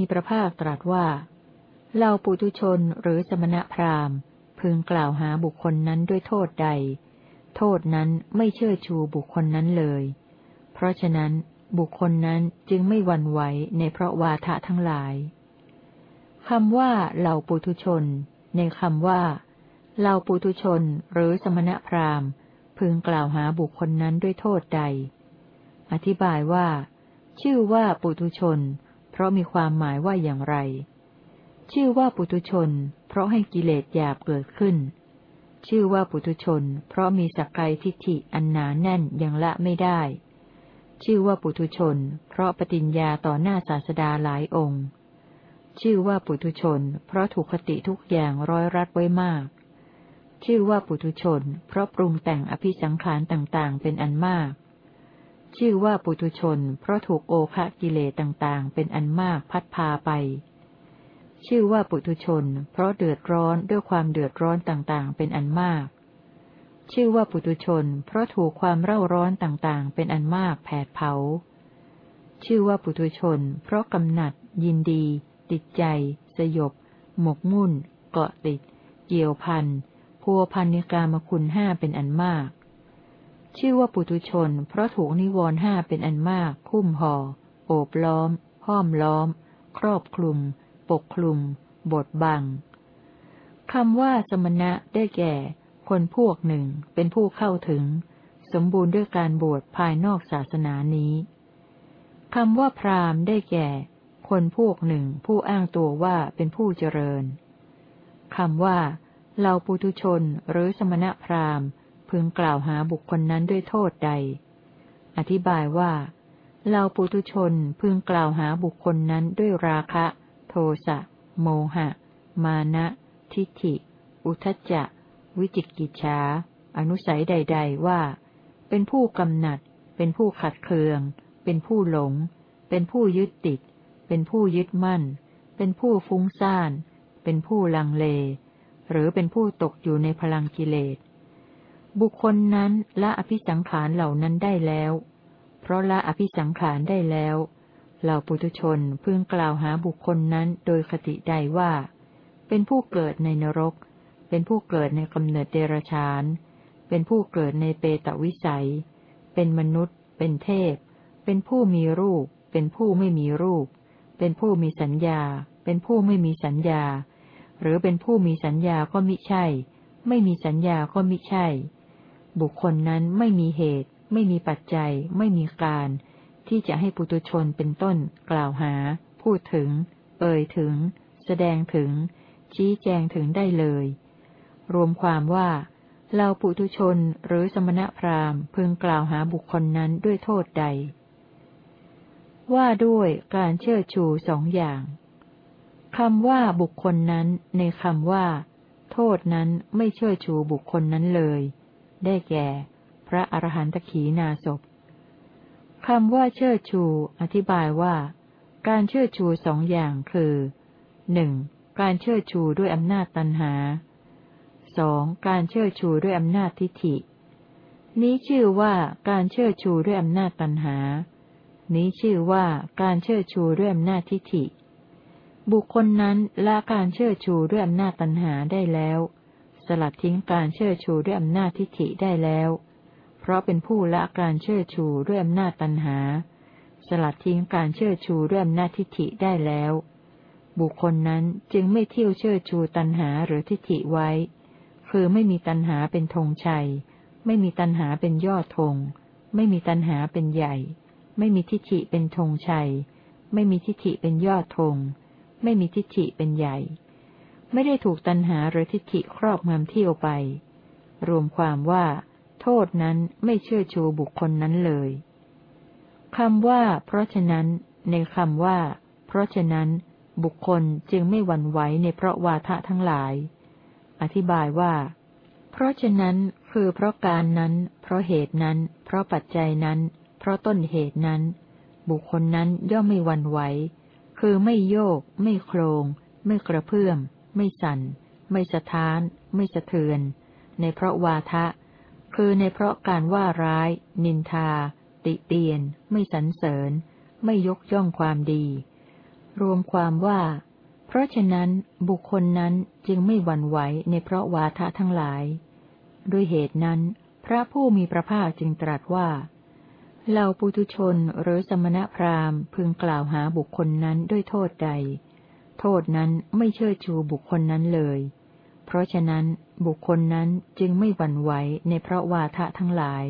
มีพระภาคตรัสว่าเราปุถุชนหรือสมณพราหมณ์ พึงกล่าวหาบุคคลนั้นด้วยโทษใด โทษนั้นไม่เชื่อชูบุคคลนั้นเลย เพราะฉะนั้นบุคคลนั้นจึงไม่หวั่นไหวในเพราะวาทะทั้งหลายคำว่าเหล่าปุถุชน ในคำว่าเหล่าปุถุชนหรือสมณพราหมณ์ พึงกล่าวหาบุคคลนั้นด้วยโทษใด อธิบายว่า ชื่อว่าปุถุชน เพราะมีความหมายว่าอย่างไร ชื่อว่าปุถุชน เพราะให้กิเลสหยาบเกิดขึ้น ชื่อว่าปุถุชน เพราะมีสักไกทิฏฐิอันหนาแน่นยังละไม่ได้ ชื่อว่าปุถุชน เพราะปฏิญญาต่อหน้าศาสดาหลายองค์ ชื่อว่าปุถุชน เพราะถูกคติทุกอย่างร้อยรัดไว้มาก ชื่อว่าปุถุชน เพราะปรุงแต่งอภิสังขารต่างๆ เป็นอันมาก ชื่อว่าปุถุชน เพราะถูกโอคะกิเลสต่างๆ เป็นอันมากพัดพาไป ชื่อว่าปุถุชน เพราะเดือดร้อนด้วยความเดือดร้อนต่างๆ เป็นอันมาก ชื่อว่าปุถุชน เพราะถูกความเร่าร้อนต่างๆ เป็นอันมากแผดเผา ชื่อว่าปุถุชน เพราะกำหนัด ยินดี ติดใจ สยบ หมกมุ่น เกาะติด เกี่ยวพันพัวพันนิกามคุณห้าเป็นอันมาก ชื่อว่าปุตุชน เพราะถูกนิวรห้าเป็นอันมากคุ้มห่อโอบล้อม ห้อมล้อม ครอบคลุม ปกคลุม บทบังคำว่าสมณะได้แก่ คนพวกหนึ่งเป็นผู้เข้าถึง สมบูรณ์ด้วยการบวชภายนอกศาสนานี้คำว่าพราหมได้แก่ คนพวกหนึ่งผู้อ้างตัวว่าเป็นผู้เจริญคำว่าเหล่าปุถุชนหรือสมณะพราหมณ์ พึงกล่าวหาบุคคลนั้นด้วยโทษใด อธิบายว่าเหล่าปุถุชนพึงกล่าวหาบุคคลนั้นด้วยราคะ โทสะ โมหะ มานะ ทิฏฐิ อุทจจะ วิจิกิจฉาอนุสัยใด ๆ ว่า เป็นผู้กำหนัด เป็นผู้ขัดเคือง เป็นผู้หลง เป็นผู้ยึดติด เป็นผู้ยึดมั่น เป็นผู้ฟุ้งซ่าน เป็นผู้ลังเล หรือเป็นผู้ตกอยู่ในพลังกิเลส บุคคลนั้นละอภิสังขารเหล่านั้นได้แล้ว เพราะละอภิสังขารได้แล้วเหล่าปุถุชนพึงกล่าวหาบุคคลนั้นโดยคติใดว่า เป็นผู้เกิดในนรก เป็นผู้เกิดในกำเนิดเดรชาน เป็นผู้เกิดในเปตวิสัย เป็นมนุษย์ เป็นเทพ เป็นผู้มีรูป เป็นผู้ไม่มีรูป เป็นผู้มีสัญญา เป็นผู้ไม่มีสัญญา หรือเป็นผู้มีสัญญาก็มิใช่ ไม่มีสัญญาก็มิใช่ บุคคลนั้นไม่มีเหตุ ไม่มีปัจจัย ไม่มีการ ที่จะให้ปุตุชนเป็นต้น กล่าวหา พูดถึง เอ่ยถึง แสดงถึง ชี้แจงถึงได้เลย รวมความว่าเราปุตุชนหรือสมณพราหมณ์พึงกล่าวหาบุคคลนั้นด้วยโทษใด ว่าด้วยการเชื่อชูสองอย่างคำว่าบุคคลนั้นในคำว่า โทษนั้นไม่เชื่อชูบุคคลนั้นเลย ได้แก่ พระอรหันตขีนาศพคำว่าเชื่อชู อธิบายว่า การเชื่อชูสองอย่างคือหนึ่งการเชื่อชูด้วยอำนาจตันหาสองการเชื่อชูด้วยอำนาจทิฏฐิ นี้ชื่อว่าการเชื่อชูด้วยอำนาจตันหา นี้ชื่อว่าการเชื่อชูด้วยอำนาจทิฏฐิ บุคคลนั้นละการเชื่อชูด้วยอำนาจตัณหาได้แล้ว สลัดทิ้งการเชื่อชูด้วยอำนาจทิฏฐิได้แล้ว เพราะเป็นผู้ละการเชื่อชูด้วยอำนาจตัณหา สลัดทิ้งการเชื่อชูด้วยอำนาจทิฏฐิได้แล้ว บุคคลนั้นจึงไม่เที่ยวเชื่อชูตัณหาหรือทิฏฐิไว้ คือไม่มีตัณหาเป็นธงชัย ไม่มีตัณหาเป็นยอดธง ไม่มีตัณหาเป็นใหญ่ ไม่มีทิฏฐิเป็นธงชัย ไม่มีทิฏฐิเป็นยอดธง ไม่มีทิฏฐิเป็นใหญ่ ไม่ได้ถูกตัณหาหรือทิฏฐิครอบงำเที่ยวไป รวมความว่า โทษนั้นไม่เชื่อชูบุคคลนั้นเลยคำว่า เพราะฉะนั้น ในคำว่า เพราะฉะนั้น บุคคลจึงไม่หวั่นไหวในเพราะวาทะทั้งหลาย อธิบายว่า เพราะฉะนั้นคือเพราะการนั้น เพราะเหตุนั้น เพราะปัจจัยนั้น เพราะต้นเหตุนั้น บุคคลนั้นย่อมไม่หวั่นไหว คือไม่โยก ไม่โครง ไม่กระเพื่อม ไม่สั่น ไม่สะท้าน ไม่สะเทือน ในเพราะวาทะ คือในเพราะการว่าร้าย นินทา ติเตียน ไม่สรรเสริญ ไม่ยกย่องความดี รวมความว่า เพราะฉะนั้นบุคคลนั้นจึงไม่หวั่นไหวในเพราะวาทะทั้งหลาย ด้วยเหตุนั้น พระผู้มีพระภาคจึงตรัสว่าเหล่าปุถุชนหรือสมณพราหมณ์พึงกล่าวหาบุคคลนั้นด้วยโทษใด โทษนั้นไม่เชื่อชูบุคคลนั้นเลย เพราะฉะนั้นบุคคลนั้นจึงไม่หวั่นไหวในเพราะวาทะทั้งหลาย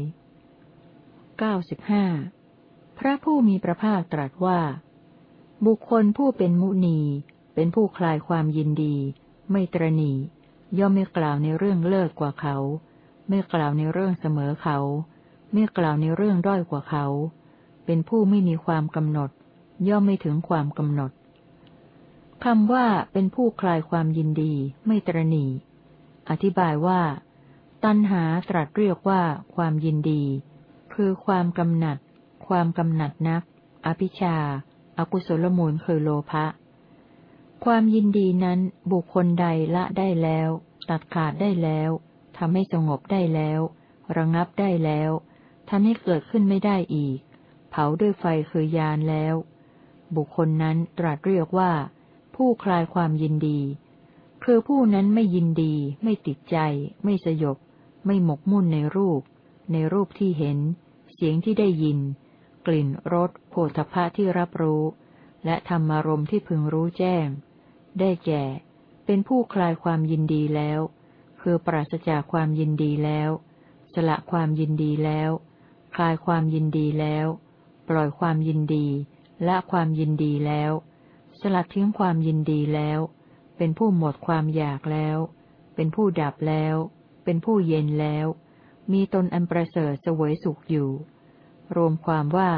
เก้าสิบห้าพระผู้มีพระภาคตรัสว่า บุคคลผู้เป็นมุนี เป็นผู้คลายความยินดี ไม่ตรณีย่อมไม่กล่าวในเรื่องเลิศกว่าเขา ไม่กล่าวในเรื่องเสมอเขา ไม่กล่าวในเรื่องด้อยกว่าเขา เป็นผู้ไม่มีความกำหนด ย่อมไม่ถึงความกำหนด คำว่าเป็นผู้คลายความยินดีไม่ตรณี อธิบายว่า ตัณหาตรัสเรียกว่าความยินดี คือความกำหนัด ความกำหนัดนัก อภิชาอากุศลมูลคือโลภะ ความยินดีนั้นบุคคลใดละได้แล้ว ตัดขาดได้แล้วทำให้สงบได้แล้ว ระงับได้แล้วทำให้เกิดขึ้นไม่ได้อีก เผาด้วยไฟคือยานแล้ว บุคคลนั้นตรัสเรียกว่า ผู้คลายความยินดี คือผู้นั้นไม่ยินดี ไม่ติดใจ ไม่สยบ ไม่หมกมุ่นในรูป ในรูปที่เห็น เสียงที่ได้ยิน กลิ่นรสโผฏฐะที่รับรู้ และธรรมารมที่พึงรู้แจ้ง ได้แก่ เป็นผู้คลายความยินดีแล้ว คือปราศจากความยินดีแล้ว สละความยินดีแล้ว คลายความยินดีแล้ว ปล่อยความยินดี ละความยินดีแล้ว สลัดทิ้งความยินดีแล้ว เป็นผู้หมดความอยากแล้ว เป็นผู้ดับแล้ว เป็นผู้เย็นแล้ว มีตนอันประเสริฐสวยสุขอยู่ รวมความว่า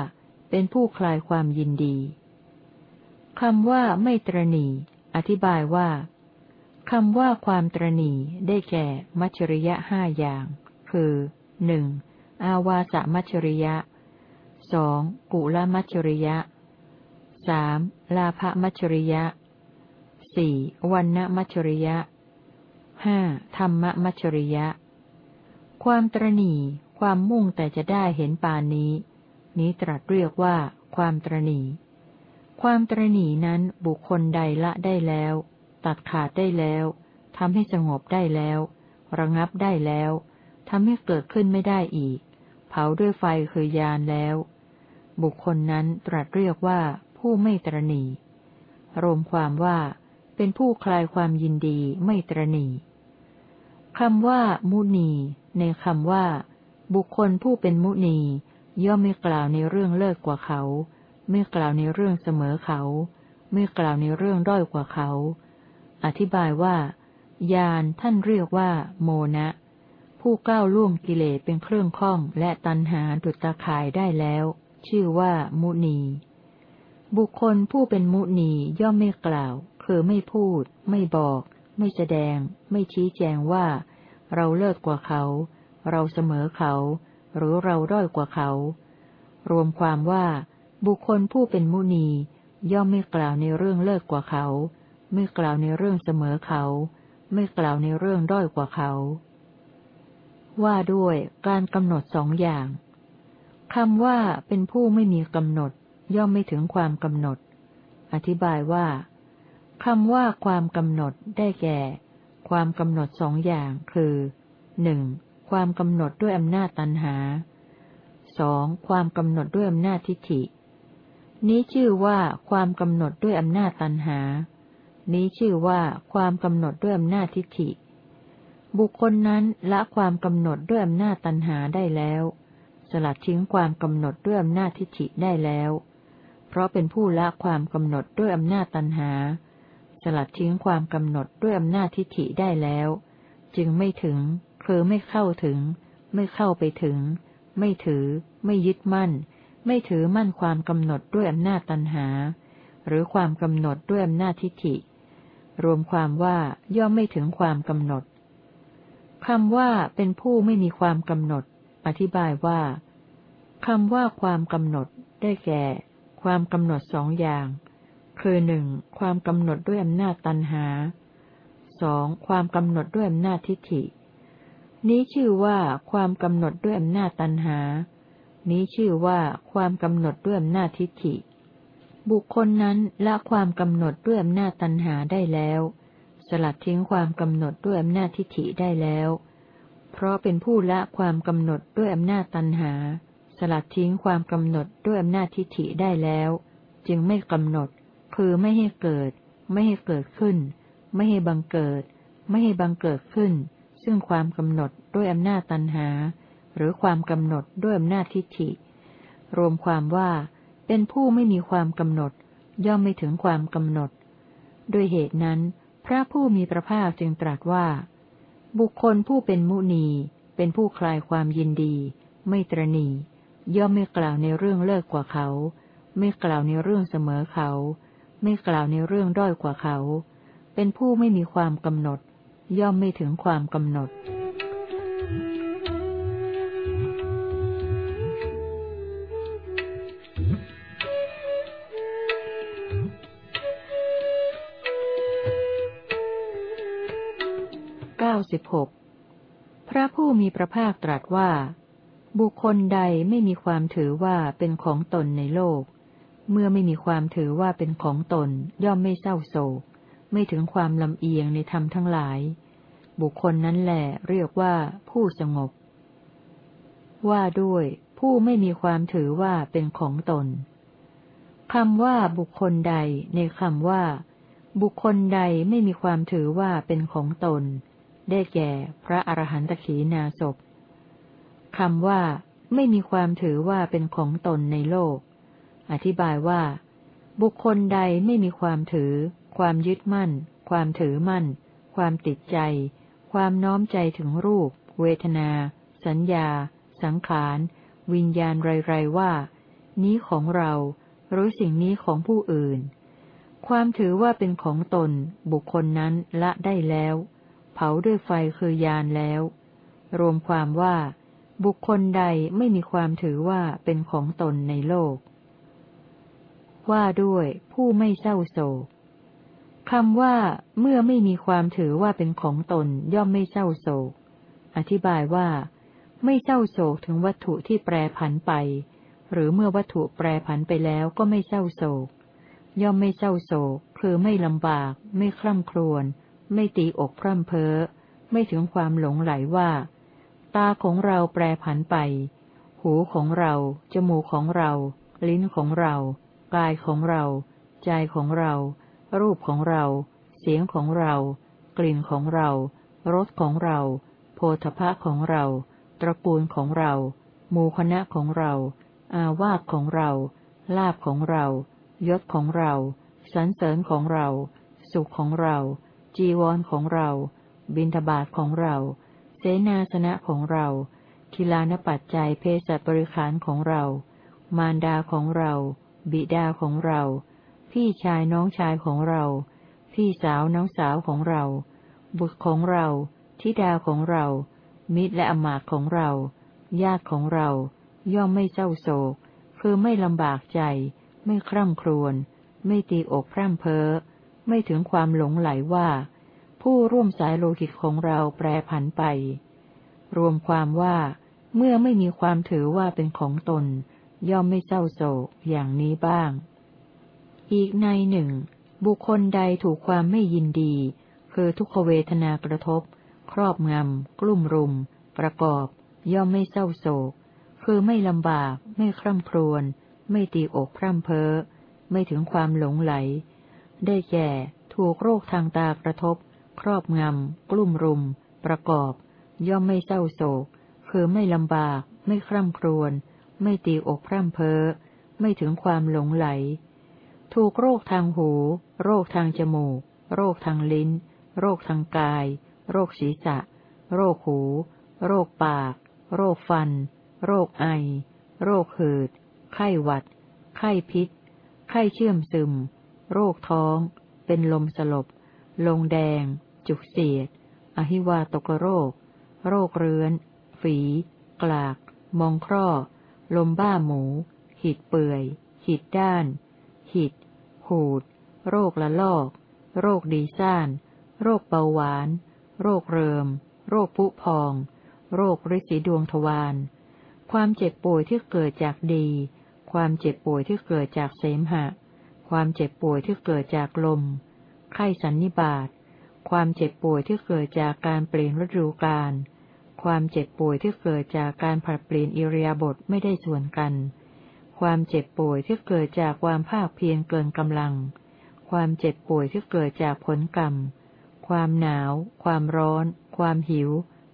เป็นผู้คลายความยินดีคำว่าไม่ตรณีอธิบายว่าคำว่าความตรณีได้แก่มัชริยะห้าอย่าง คือหนึ่งอาวาสมัชริยะสองกุลมัชริยะ สามลาภมัชริยะสี่วันณมัชริยะห้าธรรมมัชริยะ ความตรณีความมุ่งแต่จะได้เห็นปานนี้ นี้ตรัสเรียกว่า ความตรณีความตรณีนั้นบุคคลใดละได้แล้ว ตัดขาดได้แล้วทำให้สงบได้แล้ว ระงับได้แล้วทำให้เกิดขึ้นไม่ได้อีก เผาด้วยไฟคือยานแล้ว บุคคลนั้นตรัสเรียกว่า ผู้ไม่ตรณีรวมความว่า เป็นผู้คลายความยินดีไม่ตรณีคำว่า มุนี ในคำว่า บุคคลผู้เป็นมุนี ย่อมไม่กล่าวในเรื่องเลิศกว่าเขา ไม่กล่าวในเรื่องเสมอเขา ไม่กล่าวในเรื่องด้อยกว่าเขา อธิบายว่า ยานท่านเรียกว่า โมนะ ผู้ก้าวล่วงกิเลสเป็นเครื่องข้องและตันหาดุจตาข่ายได้แล้ว ชื่อว่า มุนี บุคคลผู้เป็นมุนีย่อมไม่กล่าว คือไม่พูด ไม่บอก ไม่แสดง ไม่ชี้แจงว่า เราเลิศกว่าเขา เราเสมอเขา หรือเราด้อยกว่าเขา รวมความว่า บุคคลผู้เป็นมุนี ย่อมไม่กล่าวในเรื่องเลิศกว่าเขา ไม่กล่าวในเรื่องเสมอเขา ไม่กล่าวในเรื่องด้อยกว่าเขา ว่าด้วยการกำหนดสองอย่างคำว่าเป็นผู้ไม่มีกำหนด ย่อมไม่ถึงความกำหนด อธิบายว่าคำว่าความกำหนดได้แก่ ความกำหนดสองอย่างคือหนึ่งความกำหนดด้วยอำนาจตันหาสองความกำหนดด้วยอำนาจทิฏฐิ นี้ชื่อว่าความกำหนดด้วยอำนาจตันหา นี้ชื่อว่าความกำหนดด้วยอำนาจทิฏฐิ บุคคลนั้นละความกำหนดด้วยอำนาจตันหาได้แล้ว สลัดทิ้งความกำหนดด้วยอำนาจทิฏฐิได้แล้ว เพราะเป็นผู้ละความกำหนดด้วยอำนาจตันหา สลัดทิ้งความกำหนดด้วยอำนาจทิฏฐิได้แล้ว จึงไม่ถึง คือไม่เข้าถึง ไม่เข้าไปถึง ไม่ถือ ไม่ยึดมั่น ไม่ถือมั่นความกำหนดด้วยอำนาจตันหา หรือความกำหนดด้วยอำนาจทิฏฐิ รวมความว่าย่อมไม่ถึงความกำหนดคำว่าเป็นผู้ไม่มีความกำหนด อธิบายว่าคำว่าความกำหนดได้แก่ ความกำหนดสองอย่าง คือหนึ่งความกำหนดด้วยอำนาจตันหาสองความกำหนดด้วยอำนาจทิฏฐิ นี้ชื่อว่าความกำหนดด้วยอำนาจตันหา นี้ชื่อว่าความกำหนดด้วยอำนาจทิฏฐิ บุคคลนั้นละความกำหนดด้วยอำนาจตัณหาได้แล้ว สลัดทิ้งความกำหนดด้วยอำนาจทิฏฐิได้แล้ว เพราะเป็นผู้ละความกำหนดด้วยอำนาจตัณหา ลัดทิ้งความกำหนดด้วยอำนาจทิฏฐิได้แล้ว จึงไม่กำหนด คือไม่ให้เกิด ไม่ให้เกิดขึ้น ไม่ให้บังเกิด ไม่ให้บังเกิดขึ้น ซึ่งความกำหนดด้วยอำนาจตัณหา หรือความกำหนดด้วยอำนาจทิฏฐิ รวมความว่า เป็นผู้ไม่มีความกำหนด ย่อมไม่ถึงความกำหนด ด้วยเหตุนั้น พระผู้มีพระภาคจึงตรัสว่า บุคคลผู้เป็นมุนี เป็นผู้คลายความยินดี ไม่ตรณี ย่อมไม่กล่าวในเรื่องเลิกกว่าเขา ไม่กล่าวในเรื่องเสมอเขา ไม่กล่าวในเรื่องด้อยกว่าเขา เป็นผู้ไม่มีความกำหนด ย่อมไม่ถึงความกำหนดสิบหกพระผู้มีพระภาคตรัสว่า บุคคลใดไม่มีความถือว่าเป็นของตนในโลก เมื่อไม่มีความถือว่าเป็นของตน ย่อมไม่เศร้าโศก ไม่ถึงความลำเอียงในธรรมทั้งหลาย บุคคลนั้นแหละเรียกว่าผู้สงบ ว่าด้วยผู้ไม่มีความถือว่าเป็นของตนคำว่าบุคคลใดในคำว่า บุคคลใดไม่มีความถือว่าเป็นของตน ได้แก่ พระอรหันตขีนาศพ คำว่า ไม่มีความถือว่าเป็นของตนในโลก อธิบายว่า บุคคลใดไม่มีความถือ ความยึดมั่น ความถือมั่น ความติดใจ ความน้อมใจถึงรูป เวทนา สัญญา สังขาร วิญญาณไรๆว่า นี้ของเรา หรือสิ่งนี้ของผู้อื่น ความถือว่าเป็นของตน บุคคลนั้นละได้แล้ว เผาด้วยไฟคือยานแล้ว รวมความว่า บุคคลใดไม่มีความถือว่าเป็นของตนในโลก ว่าด้วยผู้ไม่เศร้าโศกคำว่า เมื่อไม่มีความถือว่าเป็นของตนย่อมไม่เศร้าโศก อธิบายว่า ไม่เศร้าโศกถึงวัตถุที่แปรผันไป หรือเมื่อวัตถุแปรผันไปแล้วก็ไม่เศร้าโศก ย่อมไม่เศร้าโศก คือไม่ลำบาก ไม่คร่ำครวญไม่ตีอกพร่ำเพ้อ ไม่ถึงความหลงไหลว่า ตาของเราแปรผันไป หูของเรา จมูกของเรา ลิ้นของเรา กายของเรา ใจของเรา รูปของเรา เสียงของเรา กลิ่นของเรา รสของเรา โพธพะของเรา ตระกูลของเรา หมู่คณะของเรา อาวาสของเรา ลาบของเรา ยศของเราสันเสริญของเรา สุขของเรา จีวรของเรา บินทบาทของเรา เสนาสนะของเราคิลานปัจจัยเพศบริขารของเรา มารดาของเรา บิดาของเรา พี่ชายน้องชายของเรา พี่สาวน้องสาวของเรา บุตรของเรา ธิดาของเรา มิตรและอมาตของเรา ญาติของเรา ย่อมไม่เจ้าโศก คือไม่ลำบากใจ ไม่คร่ำครวญ ไม่ตีอกพร่ำเพ้อ ไม่ถึงความหลงไหลว่า ผู้ร่วมสายโลหิตของเราแปรผันไป รวมความว่าเมื่อไม่มีความถือว่าเป็นของตน ย่อมไม่เศร้าโศกอย่างนี้บ้าง อีกในหนึ่ง บุคคลใดถูกความไม่ยินดี คือทุกขเวทนากระทบ ครอบงำ กลุ่มรุม ประกอบ ย่อมไม่เศร้าโศก คือไม่ลำบาก ไม่คร่ำครวญ ไม่ตีอกพร่ำเพ้อ ไม่ถึงความหลงไหล ได้แก่ ถูกโรคทางตากระทบ ครอบงำ กลุ่มรุม ประกอบ ย่อมไม่เศร้าโศก คือไม่ลำบาก ไม่คร่ำครวญ ไม่ตีอกพร่ำเพ้อ ไม่ถึงความหลงไหล ถูกโรคทางหู โรคทางจมูก โรคทางลิ้น โรคทางกาย โรคศีรษะ โรคหู โรคปาก โรคฟัน โรคไอ โรคหืด ไข้หวัด ไข้พิษ ไข้เชื่อมซึม โรคท้อง เป็นลมสลบ ลงแดง จุกเสียด อหิวาตกโรค โรคเรื้อน ฝี กลาก มองคร่อ ลมบ้าหมู หิดเปื่อย หิดด้าน หิด หูด โรคละลอก โรคดีซ่าน โรคเบาหวาน โรคเริม โรคผุพอง โรคริสีดวงทวาร ความเจ็บป่วยที่เกิดจากดี ความเจ็บป่วยที่เกิดจากเสมหะ ความเจ็บป่วยที่เกิดจากลม ไข้สันนิบาต ความเจ็บป่วยที่เกิดจากการเปลี่ยนฤดูกาล ความเจ็บป่วยที่เกิดจากการผัดเปลี่ยนอิริยาบถไม่ได้ส่วนกัน ความเจ็บป่วยที่เกิดจากความภาคเพียรเกินกำลัง ความเจ็บป่วยที่เกิดจากผลกรรม ความหนาว ความร้อน ความหิว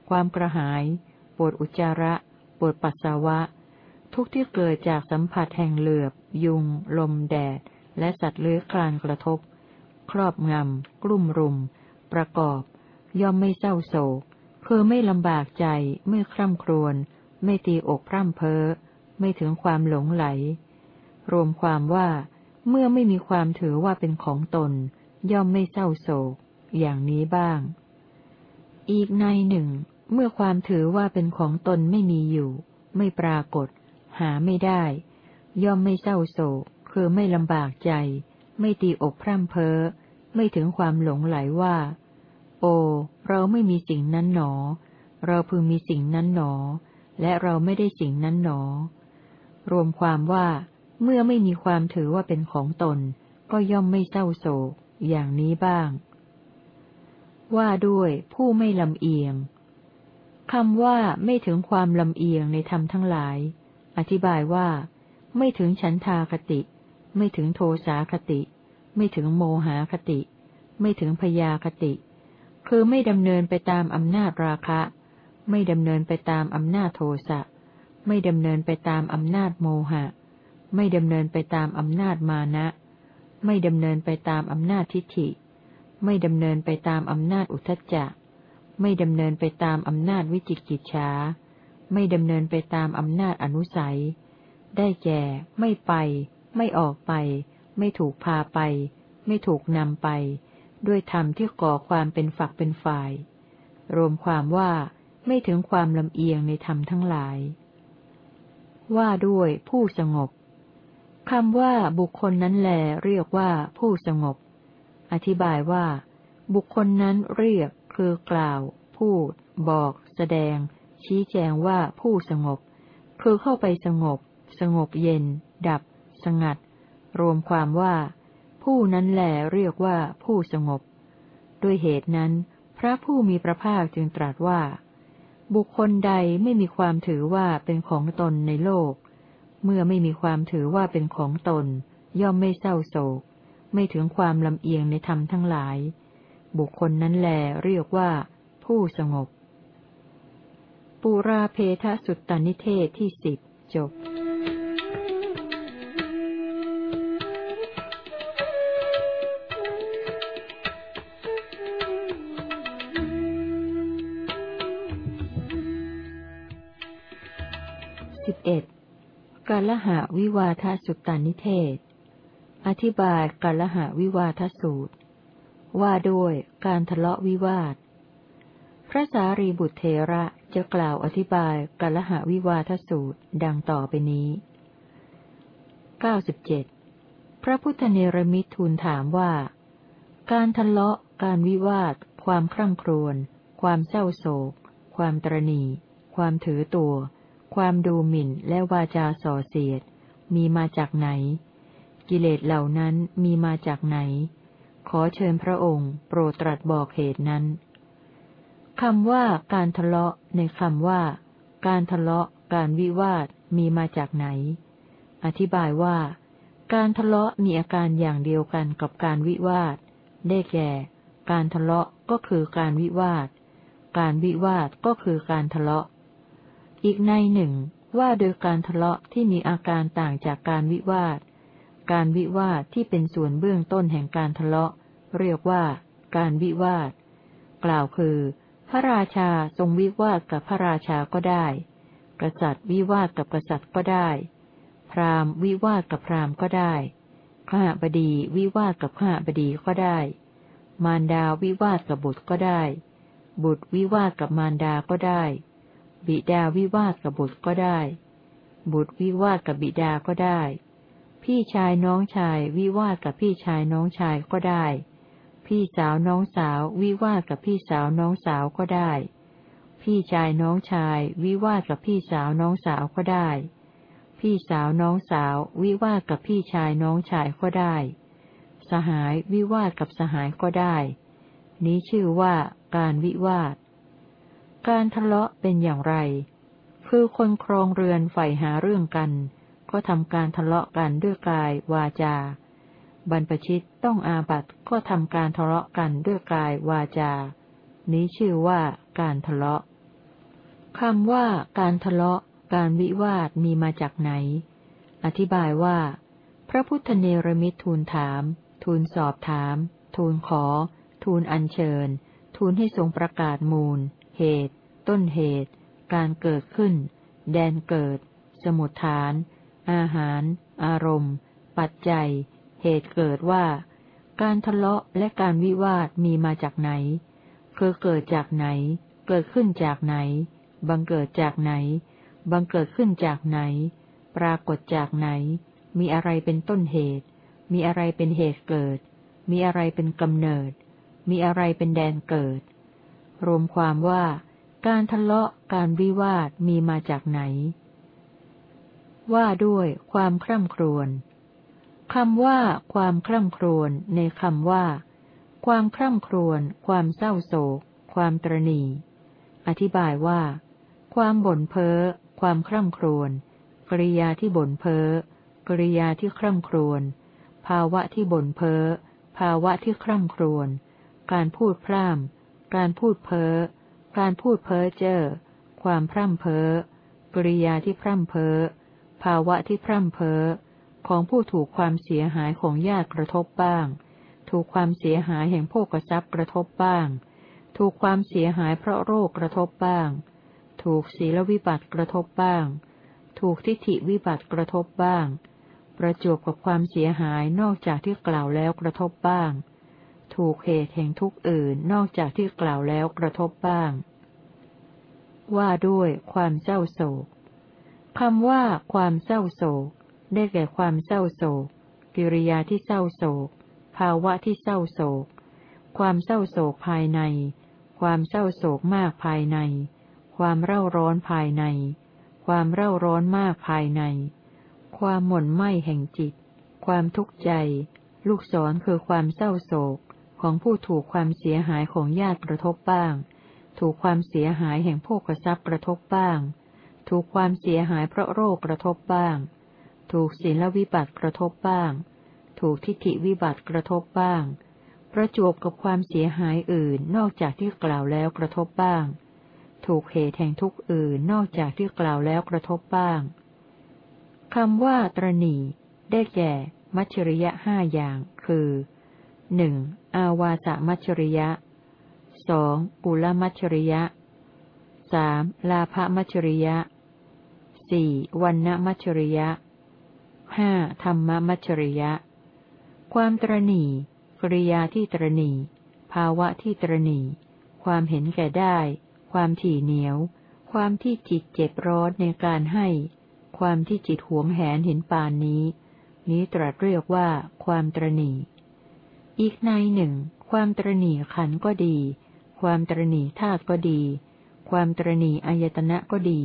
ความกระหาย ปวดอุจจาระ ปวดปัสสาวะ ทุกที่เกิดจากสัมผัสแห่งเหลือบ ยุง ลมแดด และสัตว์เลื้อยคลานกระทบ ครอบงำ กลุ่มรุม ประกอบ ย่อมไม่เศร้าโศก คือไม่ลำบากใจ ไม่คร่ำครวญ ไม่ตีอกพร่ำเพ้อ ไม่ถึงความหลงไหล รวมความว่า เมื่อไม่มีความถือว่าเป็นของตน ย่อมไม่เศร้าโศก อย่างนี้บ้าง อีกในหนึ่ง เมื่อความถือว่าเป็นของตนไม่มีอยู่ ไม่ปรากฏ หาไม่ได้ ย่อมไม่เศร้าโศก คือไม่ลำบากใจ ไม่ตีอกพร่ำเพ้อ ไม่ถึงความหลงไหลว่า โอ เราไม่มีสิ่งนั้นหนอ เราพึงมีสิ่งนั้นหนอ และเราไม่ได้สิ่งนั้นหนอ รวมความว่า เมื่อไม่มีความถือว่าเป็นของตน ก็ย่อมไม่เศร้าโศก อย่างนี้บ้าง ว่าด้วยผู้ไม่ลำเอียงคำว่าไม่ถึงความลำเอียงในธรรมทั้งหลาย อธิบายว่า ไม่ถึงฉันทาคติ ไม่ถึงโทสาคติ ไม่ถึงโมหาคติ ไม่ถึงพยาคติ คือไม่ดำเนินไปตามอำนาจราคะ ไม่ดำเนินไปตามอำนาจโทสะ ไม่ดำเนินไปตามอำนาจโมหะ ไม่ดำเนินไปตามอำนาจมานะ ไม่ดำเนินไปตามอำนาจทิฏฐิ ไม่ดำเนินไปตามอำนาจอุทจจะ ไม่ดำเนินไปตามอำนาจวิจิกิจฉาไม่ดำเนินไปตามอำนาจอนุสัย ได้แก่ ไม่ไป ไม่ออกไป ไม่ถูกพาไป ไม่ถูกนำไป ด้วยธรรมที่ก่อความเป็นฝักเป็นฝ่าย รวมความว่าไม่ถึงความลำเอียงในธรรมทั้งหลาย ว่าด้วยผู้สงบคำว่าบุคคลนั้นแลเรียกว่าผู้สงบ อธิบายว่า บุคคลนั้นเรียกคือกล่าว พูด บอก แสดง ชี้แจงว่าผู้สงบ คือเข้าไปสงบ สงบเย็น ดับ งัด รวมความว่า ผู้นั้นแหลเรียกว่าผู้สงบ ด้วยเหตุนั้น พระผู้มีพระภาคจึงตรัสว่า บุคคลใดไม่มีความถือว่าเป็นของตนในโลก เมื่อไม่มีความถือว่าเป็นของตน ย่อมไม่เศร้าโศก ไม่ถึงความลำเอียงในธรรมทั้งหลาย บุคคลนั้นแลเรียกว่า ผู้สงบปุราเพทสุตตนิเทศที่สิบจบ กาลหาวิวาทสุตตานิเทศ อธิบายกาลหาวิวาทสูตร ว่าด้วยการทะเลาะวิวาท พระสารีบุตรเทระจะกล่าวอธิบายกัลหาวิวาทสูตรดังต่อไปนี้เก้าสิบเจ็ดพระพุทธเนรมิตรทูลถามว่า การทะเลาะ การวิวาท ความคร่ำครวญ ความเศร้าโศก ความตรณี ความถือตัว ความดูหมิ่นและวาจาส่อเสียด มีมาจากไหน กิเลสเหล่านั้นมีมาจากไหน ขอเชิญพระองค์ โปรดตรัสบอกเหตุนั้นคำว่าการทะเลาะในคำว่า การทะเลาะ การวิวาทมีมาจากไหน อธิบายว่า การทะเลาะมีอาการอย่างเดียวกันกับการวิวาท ได้แก่ การทะเลาะก็คือการวิวาท การวิวาทก็คือการทะเลาะ อีกในหนึ่ง ว่าโดยการทะเลาะที่มีอาการต่างจากการวิวาท การวิวาทที่เป็นส่วนเบื้องต้นแห่งการทะเลาะ เรียกว่า การวิวาท กล่าวคือ พระราชาทรงวิวาทกับพระราชาก็ได้ กษัตริย์วิวาทกับกษัตริย์ก็ได้ พราหมณ์วิวาทกับพราหมณ์ก็ได้ข้าบดีวิวาทกับข้าบดีก็ได้ มารดาวิวาทกับบุตรก็ได้ บุตรวิวาทกับมารดาก็ได้ บิดาวิวาทกับบุตรก็ได้ บุตรวิวาทกับบิดาก็ได้ พี่ชายน้องชายวิวาทกับพี่ชายน้องชายก็ได้ พี่สาวน้องสาววิวาทกับพี่สาวน้องสาวก็ได้ พี่ชายน้องชายวิวาทกับพี่สาวน้องสาวก็ได้ พี่สาวน้องสาววิวาทกับพี่ชายน้องชายก็ได้ สหายวิวาทกับสหายก็ได้ นี้ชื่อว่าการวิวาท การทะเลาะเป็นอย่างไร คือคนครองเรือนใฝ่หาเรื่องกัน ก็ทำการทะเลาะกันด้วยกายวาจา บรรพชิตต้องอาบัตก็ทำการทะเลาะกันด้วยกายวาจา นี้ชื่อว่าการทะเลาะคำว่าการทะเลาะ การวิวาทมีมาจากไหน อธิบายว่า พระพุทธเนรมิตทูลถาม ทูลสอบถาม ทูลขอ ทูลอัญเชิญ ทูลให้ทรงประกาศมูล เหตุ ต้นเหตุ การเกิดขึ้น แดนเกิด สมุทฐาน อาหาร อารมณ์ ปัจจัย เหตุเกิดว่า การทะเลาะและการวิวาทมีมาจากไหน คือเกิดจากไหน เกิดขึ้นจากไหน บังเกิดจากไหน บังเกิดขึ้นจากไหน ปรากฏจากไหน มีอะไรเป็นต้นเหตุ มีอะไรเป็นเหตุเกิด มีอะไรเป็นกำเนิด มีอะไรเป็นแดนเกิด รวมความว่า การทะเลาะการวิวาทมีมาจากไหน ว่าด้วยความคร่ำครวญคำว่า ความคร่ำครวญในคำว่า ความคร่ำครวญความเศร้าโศก ความตรณีอธิบายว่า ความบ่นเพ้อ ความคร่ำครวญกริยาที่บ่นเพ้อกริยาที่คร่ำครวญภาวะที่บ่นเพ้อ ภาวะที่คร่ำครวญการพูดพร่ำการพูดเพ้อ การพูดเพ้อเจ้อ ความพร่ำเพ้อกริยาที่พร่ำเพ้อ ภาวะที่พร่ำเพ้อ ของผู้ถูกความเสียหายของญาติกระทบบ้าง ถูกความเสียหายแห่งโภกทรัพย์กระทบบ้าง ถูกความเสียหายเพราะโรคกระทบบ้าง ถูกศีลวิบัติกระทบบ้าง ถูกทิฏฐิวิบัติกระทบบ้าง ประจบกับความเสียหายนอกจากที่กล่าวแล้วกระทบบ้าง ถูกเหตุแห่งทุกข์อื่นนอกจากที่กล่าวแล้วกระทบบ้าง ว่าด้วยความเศร้าโศกคำว่าความเศร้าโศก ได้แก่ความเศร้าโศก กิริยาที่เศร้าโศก ภาวะที่เศร้าโศก ความเศร้าโศกภายใน ความเศร้าโศกมากภายใน ความเร่าร้อนภายใน ความเร่าร้อนมากภายใน ความหม่นไหมแห่งจิต ความทุกข์ใจ ลูกศรคือความเศร้าโศกของผู้ถูกความเสียหายของญาติกระทบบ้าง ถูกความเสียหายแห่งพวกทรัพย์กระทบบ้าง ถูกความเสียหายเพราะโรคกระทบบ้าง ถูกศีลวิบัติกระทบบ้าง ถูกทิฏฐิวิบัติกระทบบ้าง ประจวบกับความเสียหายอื่นนอกจากที่กล่าวแล้วกระทบบ้าง ถูกเหตุแห่งทุกข์อื่นนอกจากที่กล่าวแล้วกระทบบ้างคำว่าตรณีได้แก่ มัชริยะห้าอย่าง คือหนึ่งอาวาสมัชริยะ สองปุลมัชริยะสามลาภมัชริยะสี่วันณมัชริยะห้าธรรมมัชริยะ ความตรณีกริยาที่ตรณีภาวะที่ตรณีความเห็นแก่ได้ ความถี่เหนียว ความที่จิตเจ็บร้อนในการให้ ความที่จิตหวงแหนเห็นปานนี้ นี้ตรัสเรียกว่าความตรณีอีกในหนึ่ง ความตรณีขันก็ดี ความตรณีธาตุก็ดี ความตรณีอายตนะก็ดี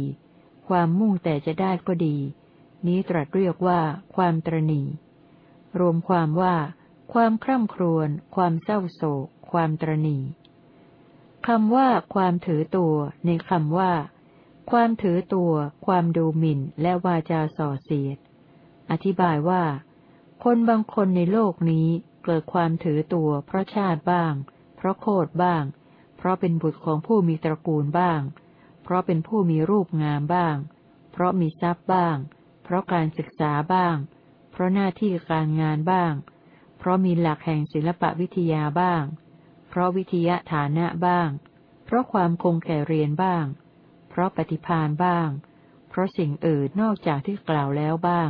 ความมุ่งแต่จะได้ก็ดี นี้ตรัสเรียกว่าความตรณี รวมความว่า ความคร่ำครวญ ความเศร้าโศก ความตรณีคำว่า ความถือตัว ในคำว่า ความถือตัว ความดูหมิ่น และวาจาส่อเสียด อธิบายว่า คนบางคนในโลกนี้เกิดความถือตัว เพราะชาติบ้าง เพราะโคดบ้าง เพราะเป็นบุตรของผู้มีตระกูลบ้าง เพราะเป็นผู้มีรูปงามบ้าง เพราะมีทรัพย์บ้าง เพราะการศึกษาบ้าง เพราะหน้าที่การงานบ้าง เพราะมีหลักแห่งศิลปวิทยาบ้าง เพราะวิทยาฐานะบ้าง เพราะความคงแก่เรียนบ้าง เพราะปฏิพานบ้าง เพราะสิ่งอื่นนอกจากที่กล่าวแล้วบ้าง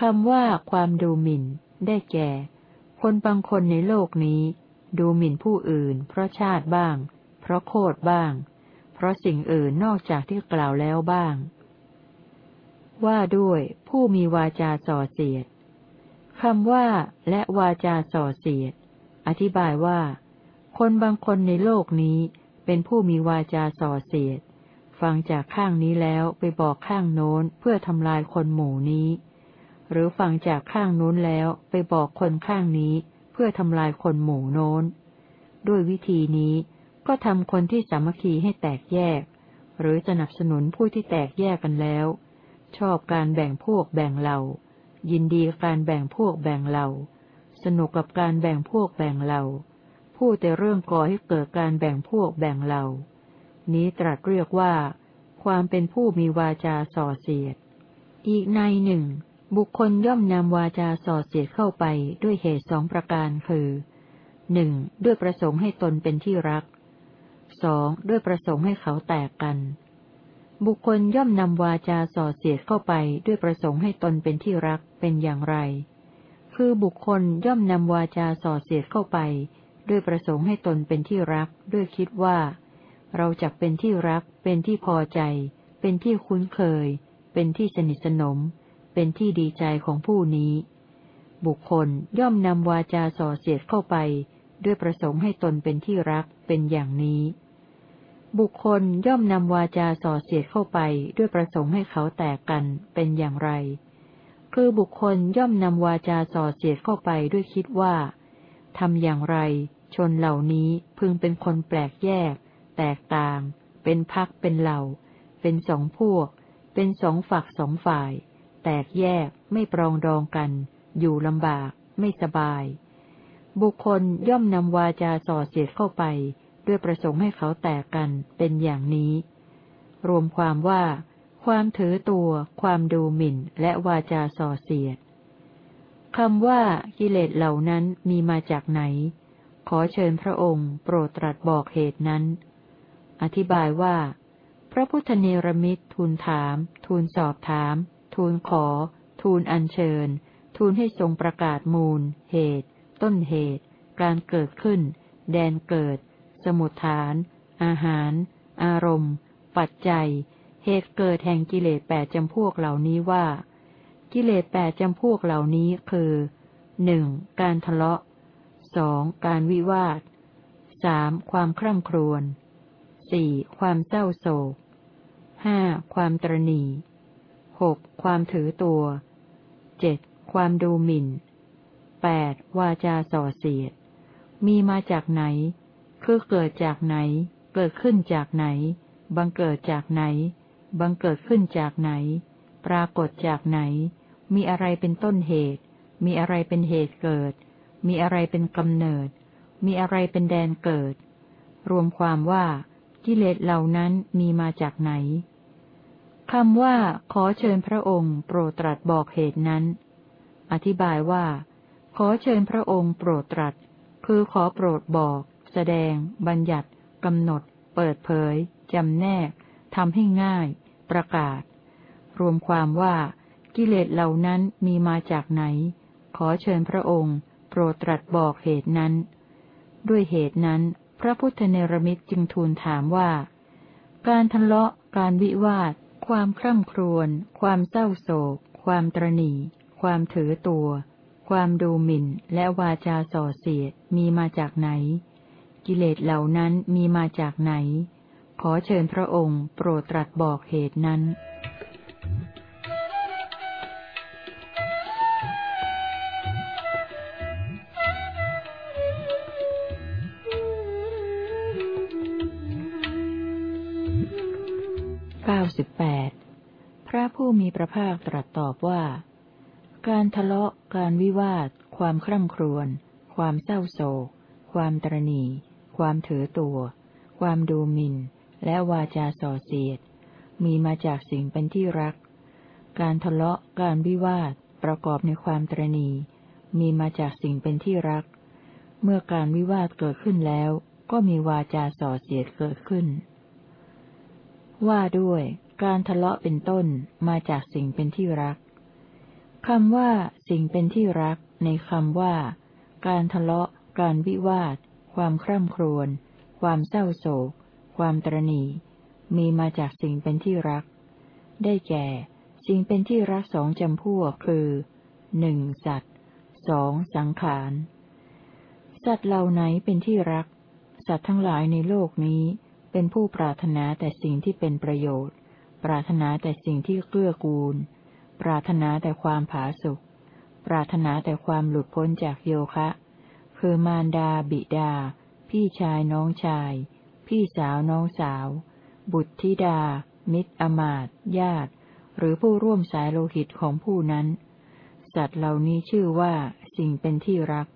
คำว่าความดูหมิ่น ได้แก่ คนบางคนในโลกนี้ ดูหมิ่นผู้อื่น เพราะชาติบ้าง เพราะโคดบ้าง เพราะสิ่งอื่นนอกจากที่กล่าวแล้วบ้างว่าด้วยผู้มีวาจาส่อเสียดคำว่า และวาจาส่อเสียด อธิบายว่า คนบางคนในโลกนี้เป็นผู้มีวาจาส่อเสียด ฟังจากข้างนี้แล้วไปบอกข้างโน้นเพื่อทำลายคนหมู่นี้ หรือฟังจากข้างโน้นแล้วไปบอกคนข้างนี้ เพื่อทำลายคนหมู่โน้น ด้วยวิธีนี้ก็ทำคนที่สามัคคีให้แตกแยก หรือสนับสนุนผู้ที่แตกแยกกันแล้ว ชอบการแบ่งพวกแบ่งเหล่า ยินดีการแบ่งพวกแบ่งเหล่า สนุกกับการแบ่งพวกแบ่งเหล่า พูดแต่เรื่องก่อให้เกิดการแบ่งพวกแบ่งเหล่า นี้ตรัสเรียกว่า ความเป็นผู้มีวาจาส่อเสียด อีกในหนึ่ง บุคคลย่อมนำวาจาส่อเสียดเข้าไปด้วยเหตุสองประการคือหนึ่งด้วยประสงค์ให้ตนเป็นที่รักสองด้วยประสงค์ให้เขาแตกกัน บุคคลย่อมนำวาจาส่อเสียดเข้าไปด้วยประสงค์ให้ตนเป็นที่รักเป็นอย่างไร คือบุคคลย่อมนำวาจาส่อเสียดเข้าไป ด้วยประสงค์ให้ตนเป็นที่รัก ด้วยคิดว่า เราจะเป็นที่รัก เป็นที่พอใจ เป็นที่คุ้นเคย เป็นที่สนิทสนม เป็นที่ดีใจของผู้นี้ บุคคลย่อมนำวาจาส่อเสียดเข้าไป ด้วยประสงค์ให้ตนเป็นที่รักเป็นอย่างนี้ บุคคลย่อมนำวาจาส่อเสียดเข้าไป ด้วยประสงค์ให้เขาแตกกันเป็นอย่างไร คือบุคคลย่อมนำวาจาส่อเสียดเข้าไปด้วยคิดว่าทำอย่างไร ชนเหล่านี้พึงเป็นคนแปลกแยก แตกต่าง เป็นพักเป็นเหล่า เป็นสองพวก เป็นสองฝักสองฝ่าย แตกแยก ไม่ปรองดองกัน อยู่ลำบาก ไม่สบาย บุคคลย่อมนำวาจาส่อเสียดเข้าไป ด้วยประสงค์ให้เขาแตกกันเป็นอย่างนี้ รวมความว่า ความถือตัว ความดูหมิ่น และวาจาส่อเสียดคำว่ากิเลสเหล่านั้นมีมาจากไหน ขอเชิญพระองค์ โปรดตรัสบอกเหตุนั้น อธิบายว่า พระพุทธเนรมิตรทูลถาม ทูลสอบถาม ทูลขอ ทูลอัญเชิญ ทูลให้ทรงประกาศมูล เหตุ ต้นเหตุ การเกิดขึ้น แดนเกิด สมุทฐาน อาหาร อารมณ์ ปัจจัย เหตุเกิดแห่งกิเลสแปดจำพวกเหล่านี้ว่า กิเลสแปดจำพวกเหล่านี้คือหนึ่งการทะเลาะสองการวิวาทสามความคร่ำครวญสี่ความเศร้าโศกห้าความตรณี หกความถือตัวเจ็ดความดูหมิ่นแปดวาจาส่อเสียด มีมาจากไหน คือเกิดจากไหน เกิดขึ้นจากไหน บังเกิดจากไหน บังเกิดขึ้นจากไหน ปรากฏจากไหน มีอะไรเป็นต้นเหตุ มีอะไรเป็นเหตุเกิด มีอะไรเป็นกำเนิด มีอะไรเป็นแดนเกิด รวมความว่ากิเลสเหล่านั้นมีมาจากไหน คำว่าขอเชิญพระองค์โปรดตรัสบอกเหตุนั้น อธิบายว่า ขอเชิญพระองค์โปรดตรัส คือขอโปรดบอก แสดง บัญญัติกำหนด เปิดเผยจำแนกทำให้ง่าย ประกาศ รวมความว่ากิเลสเหล่านั้นมีมาจากไหน ขอเชิญพระองค์ โปรดตรัสบอกเหตุนั้น ด้วยเหตุนั้น พระพุทธเนรมิตจึงทูลถามว่า การทะเลาะการวิวาท ความคร่ำครวญ ความเศร้าโศก ความตรณี ความถือตัว ความดูหมิ่น และวาจาส่อเสียดมีมาจากไหน กิเลสเหล่านั้นมีมาจากไหน ขอเชิญพระองค์โปรดตรัสบอกเหตุนั้น สิบแปดพระผู้มีพระภาคตรัสตอบว่า การทะเลาะ การวิวาท ความคร่ำครวญ ความเศร้าโศก ความตรณี ความถือตัว ความดูหมิน่น และวาจาส่อเสียด มีมาจากสิ่งเป็นที่รัก การทะเลาะ การวิวาท ประกอบในความตรณี มีมาจากสิ่งเป็นที่รัก เมื่อการวิวาทเกิดขึ้นแล้ว ก็มีวาจาส่อเสียดเกิดขึ้น ว่าด้วยการทะเลาะเป็นต้นมาจากสิ่งเป็นที่รักคำว่า สิ่งเป็นที่รัก ในคำว่า การทะเลาะ การวิวาท ความคร่ำครวญ ความเศร้าโศก ความตรณี มีมาจากสิ่งเป็นที่รัก ได้แก่ สิ่งเป็นที่รักสองจำพวกคือหนึ่งสัตว์สองสังขาร สัตว์เหล่าไหนเป็นที่รัก สัตว์ทั้งหลายในโลกนี้ เป็นผู้ปรารถนาแต่สิ่งที่เป็นประโยชน์ ปรารถนาแต่สิ่งที่เกื้อกูล ปรารถนาแต่ความผาสุกปรารถนาแต่ความหลุดพ้นจากโยคะ คือมารดาบิดา พี่ชายน้องชาย พี่สาวน้องสาว บุตรธิดา มิตรอมาตญาติ หรือผู้ร่วมสายโลหิตของผู้นั้น สัตว์เหล่านี้ชื่อว่า สิ่งเป็นที่รัก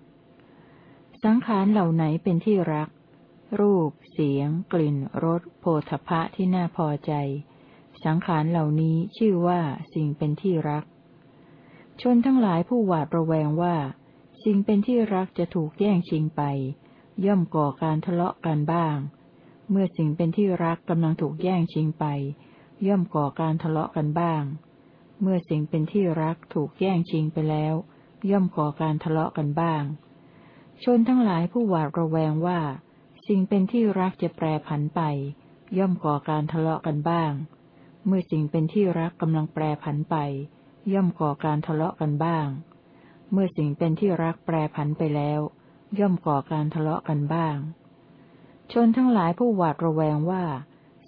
สังขารเหล่าไหนเป็นที่รัก รูป เสียง กลิ่น รส โผฏฐะที่น่าพอใจ สังขารเหล่านี้ชื่อว่าสิ่งเป็นที่รัก ชนทั้งหลายผู้หวาดระแวงว่า สิ่งเป็นที่รักจะถูกแย่งชิงไป ย่อมก่อการทะเลาะกันบ้าง เมื่อสิ่งเป็นที่รักกำลังถูกแย่งชิงไป ย่อมก่อการทะเลาะกันบ้าง เมื่อสิ่งเป็นที่รักถูกแย่งชิงไปแล้ว ย่อมก่อการทะเลาะกันบ้าง ชนทั้งหลายผู้หวาดระแวงว่า สิ่งเป็นที่รักจะแปรผันไป ย่อมก่อการทะเลาะกันบ้าง เมื่อสิ่งเป็นที่รักกำลังแปรผันไป ย่อมก่อการทะเลาะกันบ้าง เมื่อสิ่งเป็นที่รักแปรผันไปแล้ว ย่อมก่อการทะเลาะกันบ้าง ชนทั้งหลายผู้หวาดระแวงว่า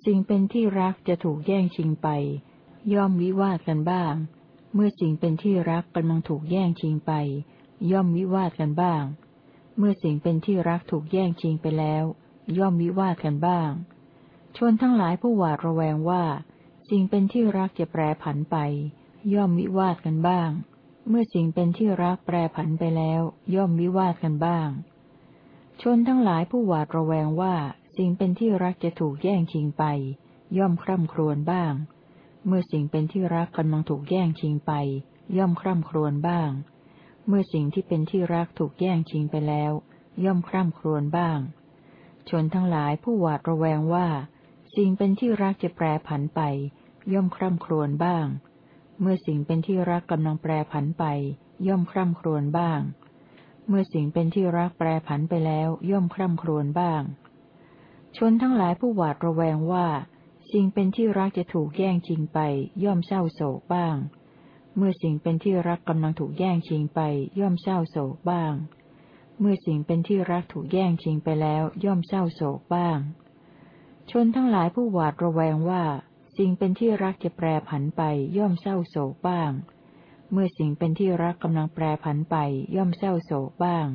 สิ่งเป็นที่รักจะถูกแย่งชิงไป ย่อมวิวาทกันบ้าง เมื่อสิ่งเป็นที่รักกำลังถูกแย่งชิงไป ย่อมวิวาทกันบ้าง เมื่อสิ่งเป็นที่รักถูกแย่งชิงไปแล้ว ย่อมวิวาทกันบ้าง ชนทั้งหลายผู้หวาดระแวงว่า สิ่งเป็นที่รักจะแปรผันไป ย่อมวิวาทกันบ้าง เมื่อสิ่งเป็นที่รักแปรผันไปแล้ว ย่อมวิวาทกันบ้าง ชนทั้งหลายผู้หวาดระแวงว่า สิ่งเป็นที่รักจะถูกแย่งชิงไป ย่อมคร่ำครวญบ้าง เมื่อสิ่งเป็นที่รักกำลังถูกแย่งชิงไป ย่อมคร่ำครวญบ้าง เมื่อสิ่งที่เป็นที่รักถูกแย่งชิงไปแล้ว ย่อมคร่ำครวญบ้าง ชนทั้งหลายผู้หวาดระแวงว่า สิ่งเป็นที่รักจะแปรผันไป ย่อมคร่ำครวญบ้าง เมื่อสิ่งเป็นที่รักกำลังแปรผันไป ย่อมคร่ำครวญบ้าง เมื่อสิ่งเป็นที่รักแปรผันไปแล้ว ย่อมคร่ำครวญบ้าง ชนทั้งหลายผู้หวาดระแวงว่า สิ่งเป็นที่รักจะถูกแย่งชิงไป ย่อมเศร้าโศกบ้าง เมื่อสิ่งเป็นที่รักกำลังถูกแย่งชิงไป ย่อมเศร้าโศกบ้าง เมื่อสิ่งเป็นที่รักถูกแย่งชิงไปแล้ว ย่อมเศร้าโศกบ้าง ชนทั้งหลายผู้หวาดระแวงว่า สิ่งเป็นที่รักจะแปรผันไป ย่อมเศร้าโศกบ้าง เมื่อสิ่งเป็นที่รักกำลังแปรผันไป ย่อมเศร้าโศกบ้าง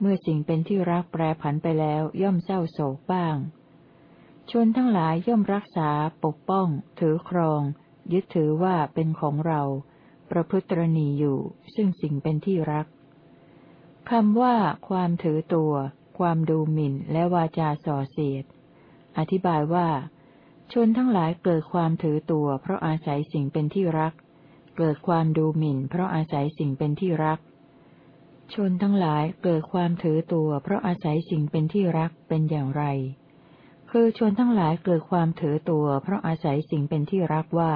เมื่อสิ่งเป็นที่รักแปรผันไปแล้ว ย่อมเศร้าโศกบ้าง ชนทั้งหลายย่อมรักษา ปกป้อง ถือครอง ยึดถือว่าเป็นของเรา ประพฤติณีอยู่ ซึ่งสิ่งเป็นที่รักคำว่า ความถือตัว ความดูหมิ่น และวาจาส่อเสียด อธิบายว่า ชนทั้งหลายเกิดความถือตัว เพราะอาศัยสิ่งเป็นที่รัก เกิดความดูหมิ่น เพราะอาศัยสิ่งเป็นที่รัก ชนทั้งหลายเกิดความถือตัว เพราะอาศัยสิ่งเป็นที่รักเป็นอย่างไร คือชนทั้งหลายเกิดความถือตัว เพราะอาศัยสิ่งเป็นที่รักว่า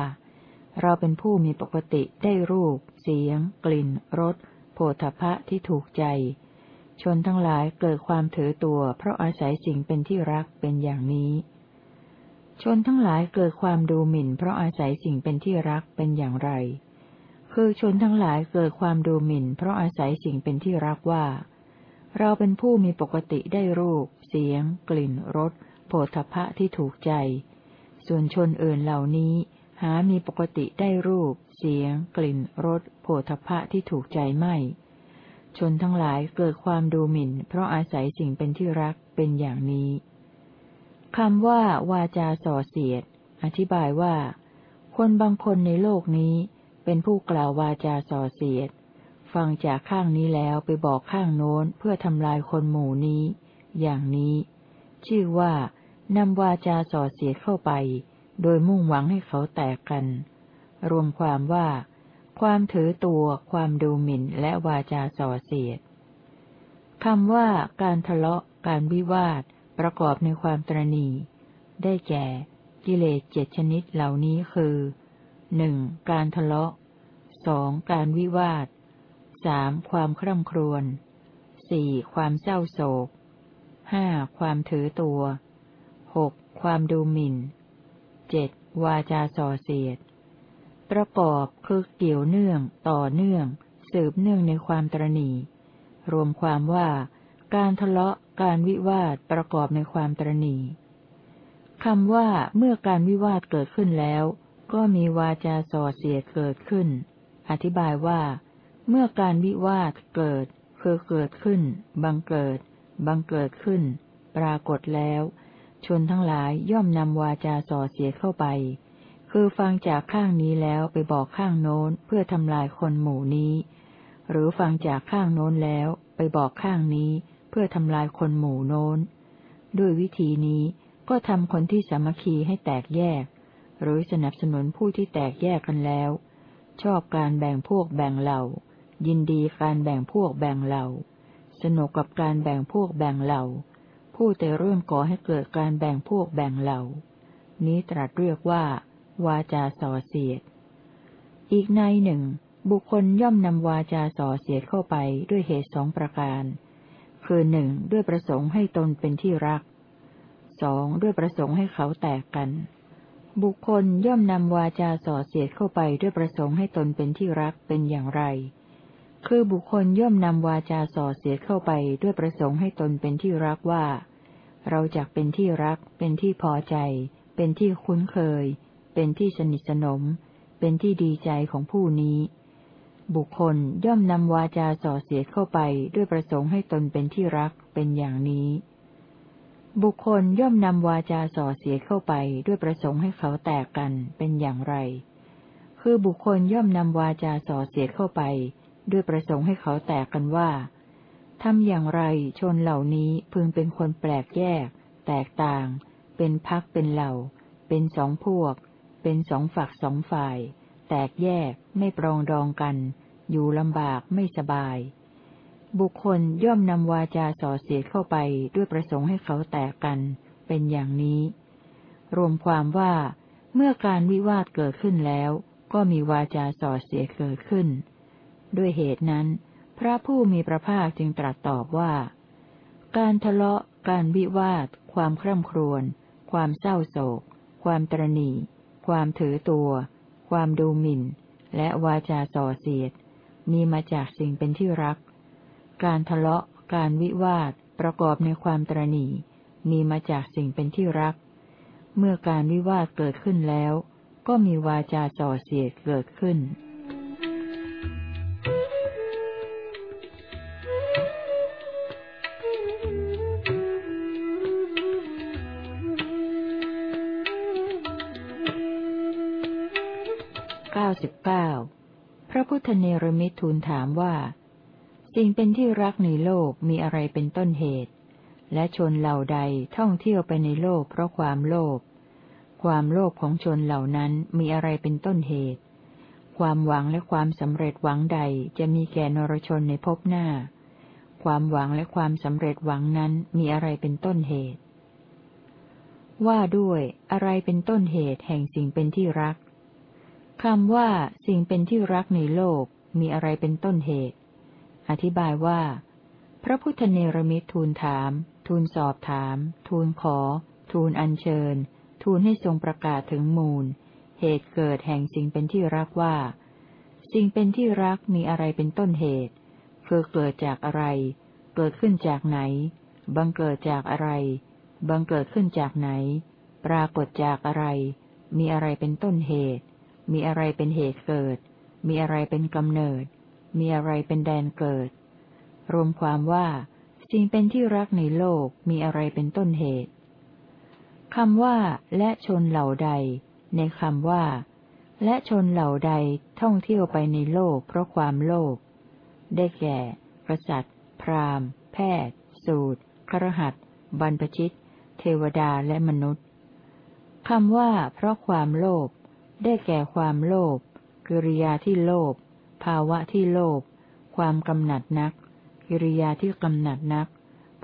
เราเป็นผู้มีปกติได้รูป เสียง กลิ่น รสโผฏฐะที่ถูกใจ ชนทั้งหลายเกิดความถือตัว เพราะอาศัยสิ่งเป็นที่รักเป็นอย่างนี้ ชนทั้งหลายเกิดความดูหมิ่น เพราะอาศัยสิ่งเป็นที่รักเป็นอย่างไร คือชนทั้งหลายเกิดความดูหมิ่น เพราะอาศัยสิ่งเป็นที่รักว่า เราเป็นผู้มีปกติได้รูป เสียง กลิ่น รสโผฏฐะที่ถูกใจ ส่วนชนอื่นเหล่านี้ หามีปกติได้รูป เสียง กลิ่น รสโผฏฐะที่ถูกใจไม่ ชนทั้งหลายเกิดความดูหมิ่น เพราะอาศัยสิ่งเป็นที่รักเป็นอย่างนี้คำว่า วาจาส่อเสียด อธิบายว่า คนบางคนในโลกนี้ เป็นผู้กล่าววาจาส่อเสียด ฟังจากข้างนี้แล้วไปบอกข้างโน้นเพื่อทำลายคนหมู่นี้ อย่างนี้ ชื่อว่านำวาจาส่อเสียดเข้าไป โดยมุ่งหวังให้เขาแตกกัน รวมความว่า ความถือตัว ความดูหมิ่น และวาจาส่อเสียดคำว่า การทะเลาะ การวิวาท ประกอบในความตรณี ได้แก่ กิเลสเจ็ดชนิดเหล่านี้คือหนึ่งการทะเลาะสองการวิวาทสามความคร่ำครวญสี่ความเศร้าโศกห้าความถือตัวหกความดูหมิ่น เจ็ดวาจาส่อเสียด ประกอบคือเกี่ยวเนื่อง ต่อเนื่อง สืบเนื่องในความตรณีรวมความว่า การทะเลาะการวิวาทประกอบในความตรณีคำว่าเมื่อการวิวาทเกิดขึ้นแล้ว ก็มีวาจาส่อเสียดเกิดขึ้น อธิบายว่า เมื่อการวิวาทเกิดคือเกิดขึ้น บังเกิด บังเกิดขึ้น ปรากฏแล้ว ชนทั้งหลายย่อมนำวาจาส่อเสียเข้าไป คือฟังจากข้างนี้แล้วไปบอกข้างโน้นเพื่อทำลายคนหมู่นี้ หรือฟังจากข้างโน้นแล้วไปบอกข้างนี้เพื่อทำลายคนหมู่โน้น ด้วยวิธีนี้ก็ทำคนที่สามัคคีให้แตกแยก หรือสนับสนุนผู้ที่แตกแยกกันแล้ว ชอบการแบ่งพวกแบ่งเหล่า ยินดีการแบ่งพวกแบ่งเหล่า สนุกกับการแบ่งพวกแบ่งเหล่า ผู้แต่เริ่มก่อให้เกิดการแบ่งพวกแบ่งเหล่า นี้ตรัสเรียกว่า วาจาส่อเสียด อีกในหนึ่ง บุคคลย่อมนำวาจาส่อเสียดเข้าไปด้วยเหตุสองประการ คือหนึ่งด้วยประสงค์ให้ตนเป็นที่รักสองด้วยประสงค์ให้เขาแตกกัน บุคคลย่อมนำวาจาส่อเสียดเข้าไปด้วยประสงค์ให้ตนเป็นที่รักเป็นอย่างไร คือบุคคลย่อมนำวาจาส่อเสียดเข้าไปด้วยประสงค์ให้ตนเป็นที่รักว่า เราจักเป็นที่รัก เป็นที่พอใจ เป็นที่คุ้นเคย เป็นที่สนิทสนม เป็นที่ดีใจของผู้นี้ บุคคลย่อมนำวาจาส่อเสียดเข้าไปด้วยประสงค์ให้ตนเป็นที่รักเป็นอย่างนี้ บุคคลย่อมนำวาจาส่อเสียเข้าไปด้วยประสงค์ให้เขาแตกกันเป็นอย่างไร คือบุคคลย่อมนำวาจาส่อเสียเข้าไป ด้วยประสงค์ให้เขาแตกกันว่า ทำอย่างไรชนเหล่านี้พึงเป็นคนแปลกแยก แตกต่าง เป็นพักเป็นเหล่า เป็นสองพวก เป็นสองฝักสองฝ่าย แตกแยกไม่ปรองดองกัน อยู่ลำบากไม่สบาย บุคคลย่อมนำวาจาส่อเสียดเข้าไปด้วยประสงค์ให้เขาแตกกัน เป็นอย่างนี้ รวมความว่า เมื่อการวิวาทเกิดขึ้นแล้ว ก็มีวาจาส่อเสียเกิดขึ้น ด้วยเหตุนั้น พระผู้มีพระภาคจึงตรัสตอบว่า การทะเลาะ การวิวาท ความคร่ำครวญ ความเศร้าโศก ความตรณี ความถือตัว ความดูหมิ่น และวาจาส่อเสียด มีมาจากสิ่งเป็นที่รัก การทะเลาะ การวิวาท ประกอบในความตรณี มีมาจากสิ่งเป็นที่รัก เมื่อการวิวาทเกิดขึ้นแล้ว ก็มีวาจาส่อเสียดเกิดขึ้น พุทธเนรมิตรทูลถามว่า สิ่งเป็นที่รักในโลกมีอะไรเป็นต้นเหตุ และชนเหล่าใดท่องเที่ยวไปในโลกเพราะความโลภความโลภของชนเหล่านั้นมีอะไรเป็นต้นเหตุ ความหวังและความสำเร็จหวังใดจะมีแก่นรชนในภพหน้า ความหวังและความสำเร็จหวังนั้นมีอะไรเป็นต้นเหตุ ว่าด้วยอะไรเป็นต้นเหตุแห่งสิ่งเป็นที่รัก คำว่าสิ่งเป็นที่รักในโลกมีอะไรเป็นต้นเหตุ อธิบายว่า พระพุทธเนรมิตทูลถาม ทูลสอบถาม ทูลขอ ทูลอัญเชิญ ทูลให้ทรงประกาศถึงมูล เหตุเกิดแห่งสิ่งเป็นที่รักว่า สิ่งเป็นที่รักมีอะไรเป็นต้นเหตุ คือเกิดจากอะไร เกิดขึ้นจากไหน บังเกิดจากอะไร บังเกิดขึ้นจากไหน ปรากฏจากอะไร มีอะไรเป็นต้นเหตุ มีอะไรเป็นเหตุเกิด มีอะไรเป็นกำเนิด มีอะไรเป็นแดนเกิด รวมความว่า สิ่งเป็นที่รักในโลกมีอะไรเป็นต้นเหตุคำว่า และชนเหล่าใด ในคำว่า และชนเหล่าใดท่องเที่ยวไปในโลกเพราะความโลภได้แก่กษัตริย์ พราหมณ์ แพทย์ สูตรครหัสบรรพชิต เทวดาและมนุษย์คำว่า เพราะความโลภ ได้แก่ความโลภ กิริยาที่โลภ ภาวะที่โลภ ความกำหนัดนัก กิริยาที่กำหนัดนัก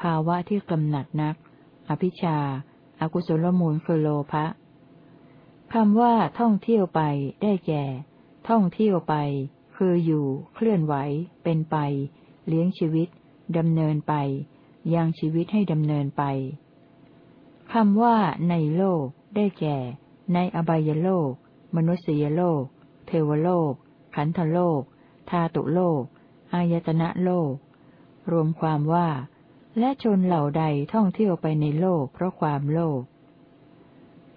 ภาวะที่กำหนัดนัก อภิชาอากุศลมูลคือโลภะคำว่าท่องเที่ยวไป ได้แก่ ท่องเที่ยวไป คืออยู่ เคลื่อนไหว เป็นไป เลี้ยงชีวิตดำเนินไป ยังชีวิตให้ดำเนินไปคำว่าในโลก ได้แก่ ในอบายโลก มนุษยโลก เทวโลก ขันธโลก ธาตุโลก อายตนะโลก รวมความว่า และชนเหล่าใดท่องเที่ยวไปในโลกเพราะความโลภ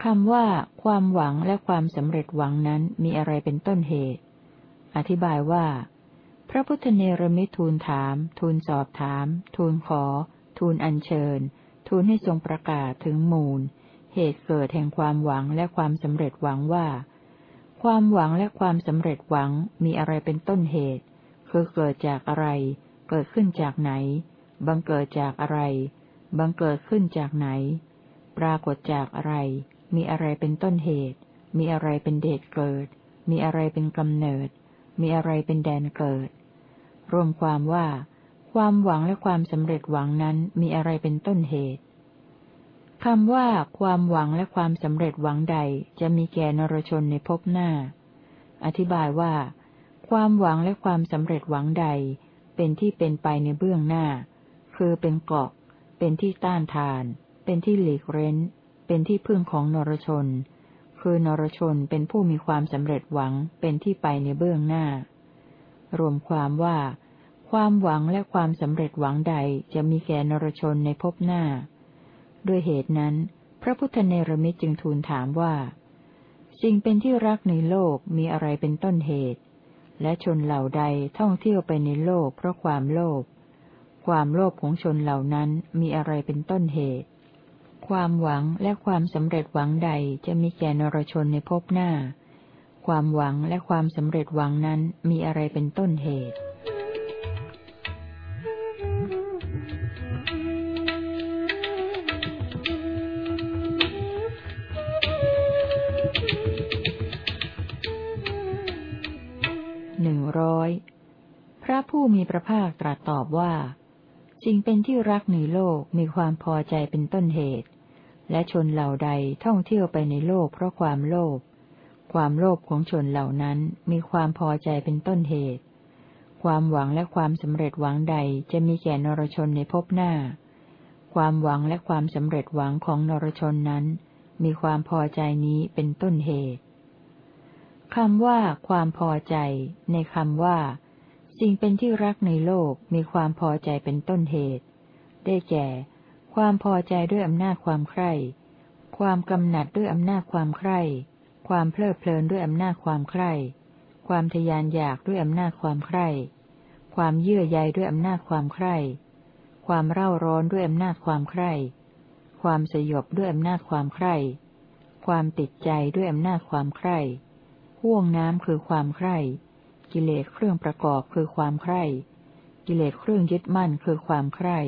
คำว่า ความหวังและความสำเร็จหวังนั้นมีอะไรเป็นต้นเหตุ อธิบายว่า พระพุทธเนรมิตทูลถาม ทูลสอบถาม ทูลขอ ทูลอัญเชิญ ทูลให้ทรงประกาศถึงมูล เหตุเกิดแห่งความหวังและความสำเร็จหวังว่า ความหวังและความสำเร็จหวังมีอะไรเป็นต้นเหตุ คือเกิดจากอะไร เกิดขึ้นจากไหน บังเกิดจากอะไร บังเกิดขึ้นจากไหน ปรากฏจากอะไร มีอะไรเป็นต้นเหตุ มีอะไรเป็นเดชเกิด มีอะไรเป็นกำเนิด มีอะไรเป็นแดนเกิด รวมความว่า ความหวังและความสำเร็จหวังนั้นมีอะไรเป็นต้นเหตุ คำว่าความหวังและความสำเร็จหวังใดจะมีแก่นรชนในภพหน้า อธิบายว่า ความหวังและความสำเร็จหวังใด เป็นที่เป็นไปในเบื้องหน้า คือเป็นเกาะ เป็นที่ต้านทาน เป็นที่หลีกเร้น เป็นที่พึ่งของนรชน คือนรชนเป็นผู้มีความสำเร็จหวังเป็นที่ไปในเบื้องหน้า รวมความว่า ความหวังและความสำเร็จหวังใดจะมีแก่นรชนในภพหน้า ด้วยเหตุนั้น พระพุทธเนรมิตจึงทูลถามว่า สิ่งเป็นที่รักในโลกมีอะไรเป็นต้นเหตุ และชนเหล่าใดท่องเที่ยวไปในโลกเพราะความโลภความโลภของชนเหล่านั้นมีอะไรเป็นต้นเหตุ ความหวังและความสำเร็จหวังใดจะมีแก่นรชนในภพหน้า ความหวังและความสำเร็จหวังนั้นมีอะไรเป็นต้นเหตุ ร้อยพระผู้มีพระภาคตรัสตอบว่า สิ่งเป็นที่รักในโลกมีความพอใจเป็นต้นเหตุ และชนเหล่าใดท่องเที่ยวไปในโลกเพราะความโลภความโลภของชนเหล่านั้นมีความพอใจเป็นต้นเหตุ ความหวังและความสำเร็จหวังใดจะมีแก่นรชนในภพหน้า ความหวังและความสำเร็จหวังของนรชนนั้น มีความพอใจนี้เป็นต้นเหตุ คำว่าความพอใจ ในคำว่า สิ่งเป็นที่รักในโลกมีความพอใจเป็นต้นเหตุ ได้แก่ ความพอใจด้วยอำนาจความใคร่ความกำหนัดด้วยอำนาจความใคร่ความเพลิดเพลินด้วยอำนาจความใคร่ความทยานอยากด้วยอำนาจความใคร่ความเยื่อใยด้วยอำนาจความใคร่ความเร่าร้อนด้วยอำนาจความใคร่ความสยบด้วยอำนาจความใคร่ความติดใจด้วยอำนาจความใคร่ ห่วงน้ำคือความใคร่กิเลสเครื่องประกอบคือความใคร่กิเลสเครื่องยึดมั่นคือความใคร่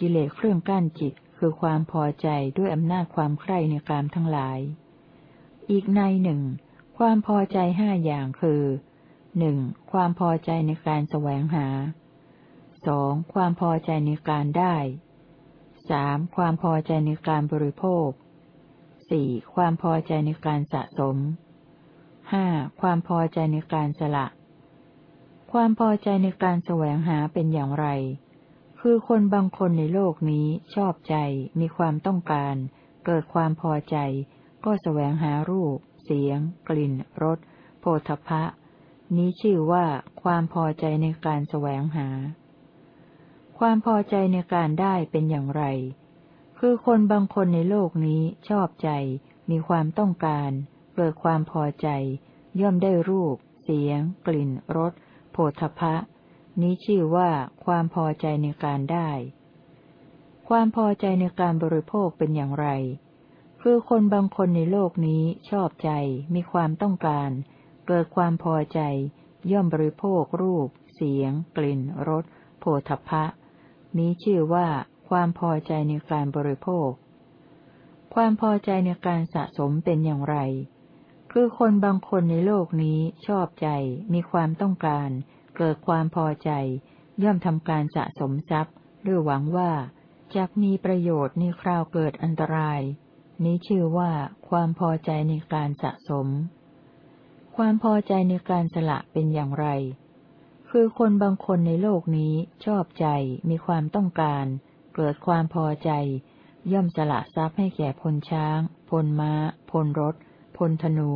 กิเลสเครื่องกั้นจิตคือความพอใจด้วยอำนาจความใคร่ในกามทั้งหลาย อีกในหนึ่ง ความพอใจห้าอย่างคือหนึ่งความพอใจในการแสวงหาสองความพอใจในการได้สามความพอใจในการบริโภคสี่ความพอใจในการสะสม ห้าความพอใจในการสละ ความพอใจในการแสวงหาเป็นอย่างไร คือคนบางคนในโลกนี้ชอบใจ มีความต้องการ เกิดความพอใจ ก็แสวงหารูป เสียง กลิ่น รส โผฏฐะนี้ชื่อว่าความพอใจในการแสวงหา ความพอใจในการได้เป็นอย่างไร คือคนบางคนในโลกนี้ชอบใจ มีความต้องการ กิดความพอใจ ย่อมได้รูป เสียง กลิ่นรสโผฏฐะนี้ชื่อว่าความพอใจในการได้ ความพอใจในการบริโภคเป็นอย่างไร คือคนบางคนในโลกนี้ชอบใจ มีความต้องการ เกิดความพอใจ ย่อมบริโภครูป เสียง กลิ่นรสโผฏฐะนี้ชื่อว่าความพอใจในการบริโภค ความพอใจในการสะสมเป็นอย่างไร คือคนบางคนในโลกนี้ชอบใจ มีความต้องการ เกิดความพอใจ ย่อมทำการสะสมทรัพย์ด้วยหวังว่าจะมีประโยชน์ในคราวเกิดอันตราย นี้ชื่อว่าความพอใจในการสะสม ความพอใจในการสละเป็นอย่างไร คือคนบางคนในโลกนี้ชอบใจ มีความต้องการ เกิดความพอใจ ย่อมสละทรัพย์ให้แก่พลช้าง พลม้า พลรถ พลธนู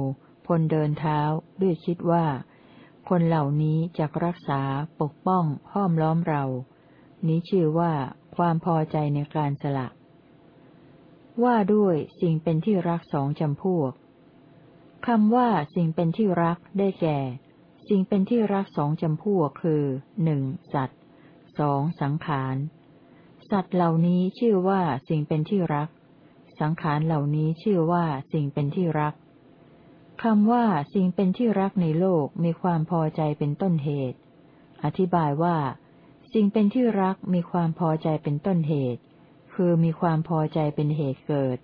พลเดินเท้า ด้วยคิดว่า คนเหล่านี้จะรักษา ปกป้อง ห้อมล้อมเรา นี้ชื่อว่า ความพอใจในการสละ ว่าด้วยสิ่งเป็นที่รักสองจำพวกคำว่าสิ่งเป็นที่รักได้แก่ สิ่งเป็นที่รักสองจำพวกคือหนึ่งสัตว์สองสังขารสัตว์เหล่านี้ชื่อว่าสิ่งเป็นที่รัก สังขารเหล่านี้ชื่อว่าสิ่งเป็นที่รัก คำว่าสิ่งเป็นที่รักในโลกมีความพอใจเป็นต้นเหตุ อธิบายว่า สิ่งเป็นที่รักมีความพอใจเป็นต้นเหตุ คือมีความพอใจเป็นเหตุเกิด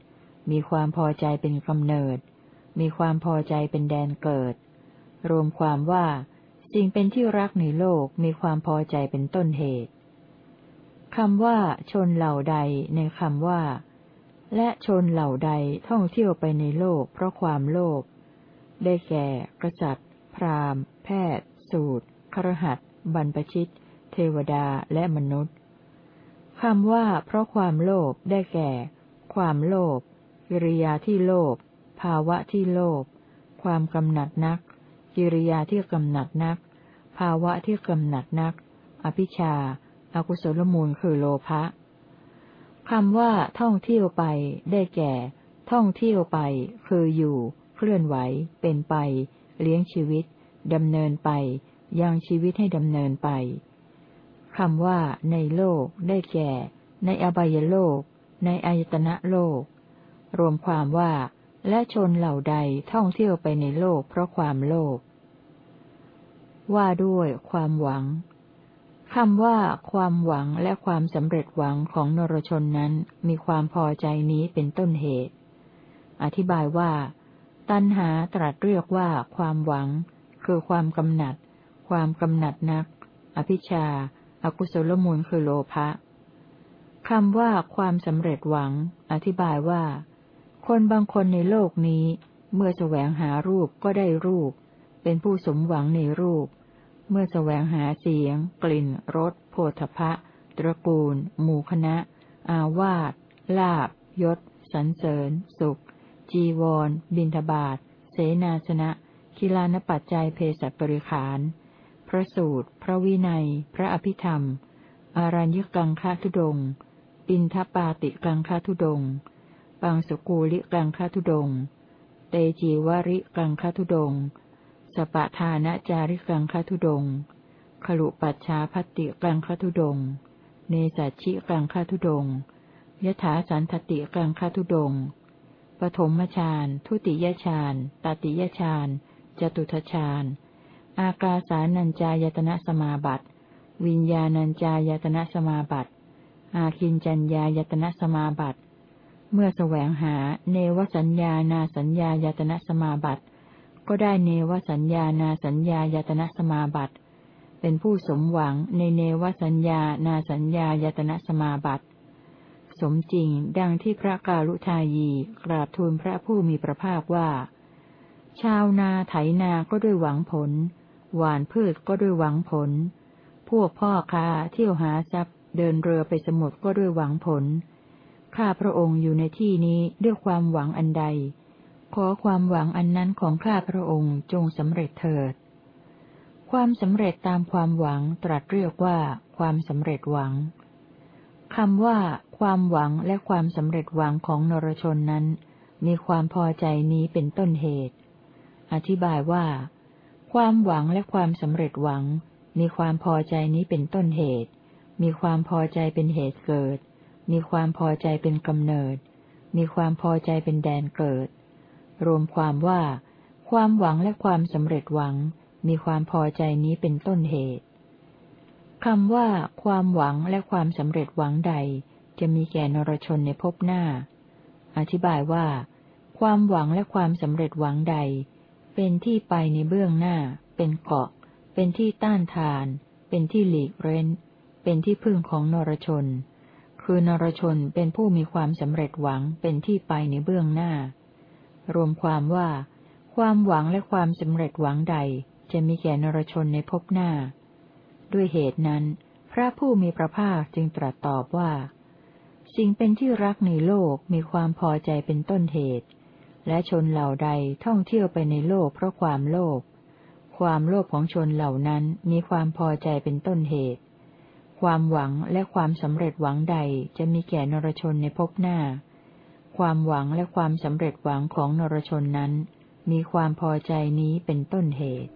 มีความพอใจเป็นกำเนิด มีความพอใจเป็นแดนเกิด รวมความว่า สิ่งเป็นที่รักในโลกมีความพอใจเป็นต้นเหตุคำว่า ชนเหล่าใดในคำว่า และชนเหล่าใดท่องเที่ยวไปในโลกเพราะความโลภ ได้แก่ กษัตริย์ พราหมณ์ แพทย์ สูตรครหัสบรรพชิต เทวดาและมนุษย์คำว่า เพราะความโลภได้แก่ ความโลภกิริยาที่โลภภาวะที่โลภความกำหนัดนัก กิริยาที่กำหนัดนัก ภาวะที่กำหนัดนัก อภิชาอากุศลมูลคือโลภะคำว่า ท่องเที่ยวไป ได้แก่ ท่องเที่ยวไป คืออยู่ เคลื่อนไหว เป็นไป เลี้ยงชีวิตดำเนินไป ยังชีวิตให้ดำเนินไปคำว่า ในโลก ได้แก่ ในอบายโลก ในอายตนะโลก รวมความว่า และชนเหล่าใดท่องเที่ยวไปในโลกเพราะความโลภว่าด้วยความหวังคำว่า ความหวังและความสำเร็จหวังของนรชนนั้นมีความพอใจนี้เป็นต้นเหตุ อธิบายว่า ตัณหาตรัสเรียกว่าความหวัง คือความกำหนัด ความกำหนัดนัก อภิชาอากุศลมูลคือโลภะคำว่าความสำเร็จหวัง อธิบายว่า คนบางคนในโลกนี้ เมื่อแสวงหารูปก็ได้รูป เป็นผู้สมหวังในรูป เมื่อแสวงหาเสียง กลิ่นรสโผฏฐะตระกูล หมู่คณะ อาวาสลาบยศ สันเสริญ สุข จีวร บินทบาทเสนาสนะคิลานปัจจัยเพศบริขาร พระสูตร พระวินัย พระอภิธรรม อารัญญกังคาทุดง ปินทปาติกังคาทุดง ปังสกูลิกังคาทุดง เตจีวริกังคาทุดง สปะทานะจาริกังคาทุดง ขลุปัจฉาพติกังคาทุดง เนสัชิกังคาทุดงยถาสันทติกังคาทุดง ปฐมฌาน ทุติยฌาน ตติยฌาน จตุทฌาน อากาสานัญจายตนะสมาบัติ วิญญาณัญจายตนะสมาบัติ อาคินจัญญายตนะสมาบัติ เมื่อแสวงหาเนวสัญญานาสัญญายตนะสมาบัติ ก็ได้เนวสัญญานาสัญญายตนะสมาบัติ เป็นผู้สมหวังในเนวสัญญานาสัญญายตนะสมาบัติ สมจริง ดังที่พระกาลุทายีกราบทูลพระผู้มีพระภาคว่า ชาวนาไถนาก็ด้วยหวังผล หวานพืชก็ด้วยหวังผล พวกพ่อค้าเที่ยวหาทรัพย์ เดินเรือไปสมุทรก็ด้วยหวังผล ข้าพระองค์อยู่ในที่นี้ด้วยความหวังอันใด ขอความหวังอันนั้นของข้าพระองค์จงสำเร็จเถิด ความสำเร็จตามความหวังตรัสเรียกว่าความสำเร็จหวัง คำว่า ความหวังและความสำเร็จหวังของนรชนนั้น มีความพอใจนี้เป็นต้นเหตุ อธิบายว่า ความหวังและความสำเร็จหวัง มีความพอใจนี้เป็นต้นเหตุ มีความพอใจเป็นเหตุเกิด มีความพอใจเป็นกำเนิด มีความพอใจเป็นแดนเกิด รวมความว่า ความหวังและความสำเร็จหวัง มีความพอใจนี้เป็นต้นเหตุ คำว่าความหวังและความสำเร็จหวังใด จะมีแก่นรชนในภพหน้า อธิบายว่า ความหวังและความสำเร็จหวังใด เป็นที่ไปในเบื้องหน้า เป็นเกาะ เป็นที่ต้านทาน เป็นที่หลีกเร้น เป็นที่พึ่งของนรชน คือนรชนเป็นผู้มีความสำเร็จหวังเป็นที่ไปในเบื้องหน้า รวมความว่า ความหวังและความสำเร็จหวังใด จะมีแก่นรชนในภพหน้า ด้วยเหตุนั้น พระผู้มีพระภาคจึงตรัสตอบว่า สิ่งเป็นที่รักในโลกมีความพอใจเป็นต้นเหตุ และชนเหล่าใดท่องเที่ยวไปในโลกเพราะความโลภความโลภของชนเหล่านั้นมีความพอใจเป็นต้นเหตุ ความหวังและความสำเร็จหวังใดจะมีแก่นรชนในภพหน้า ความหวังและความสำเร็จหวังของนรชนนั้น มีความพอใจนี้เป็นต้นเหตุ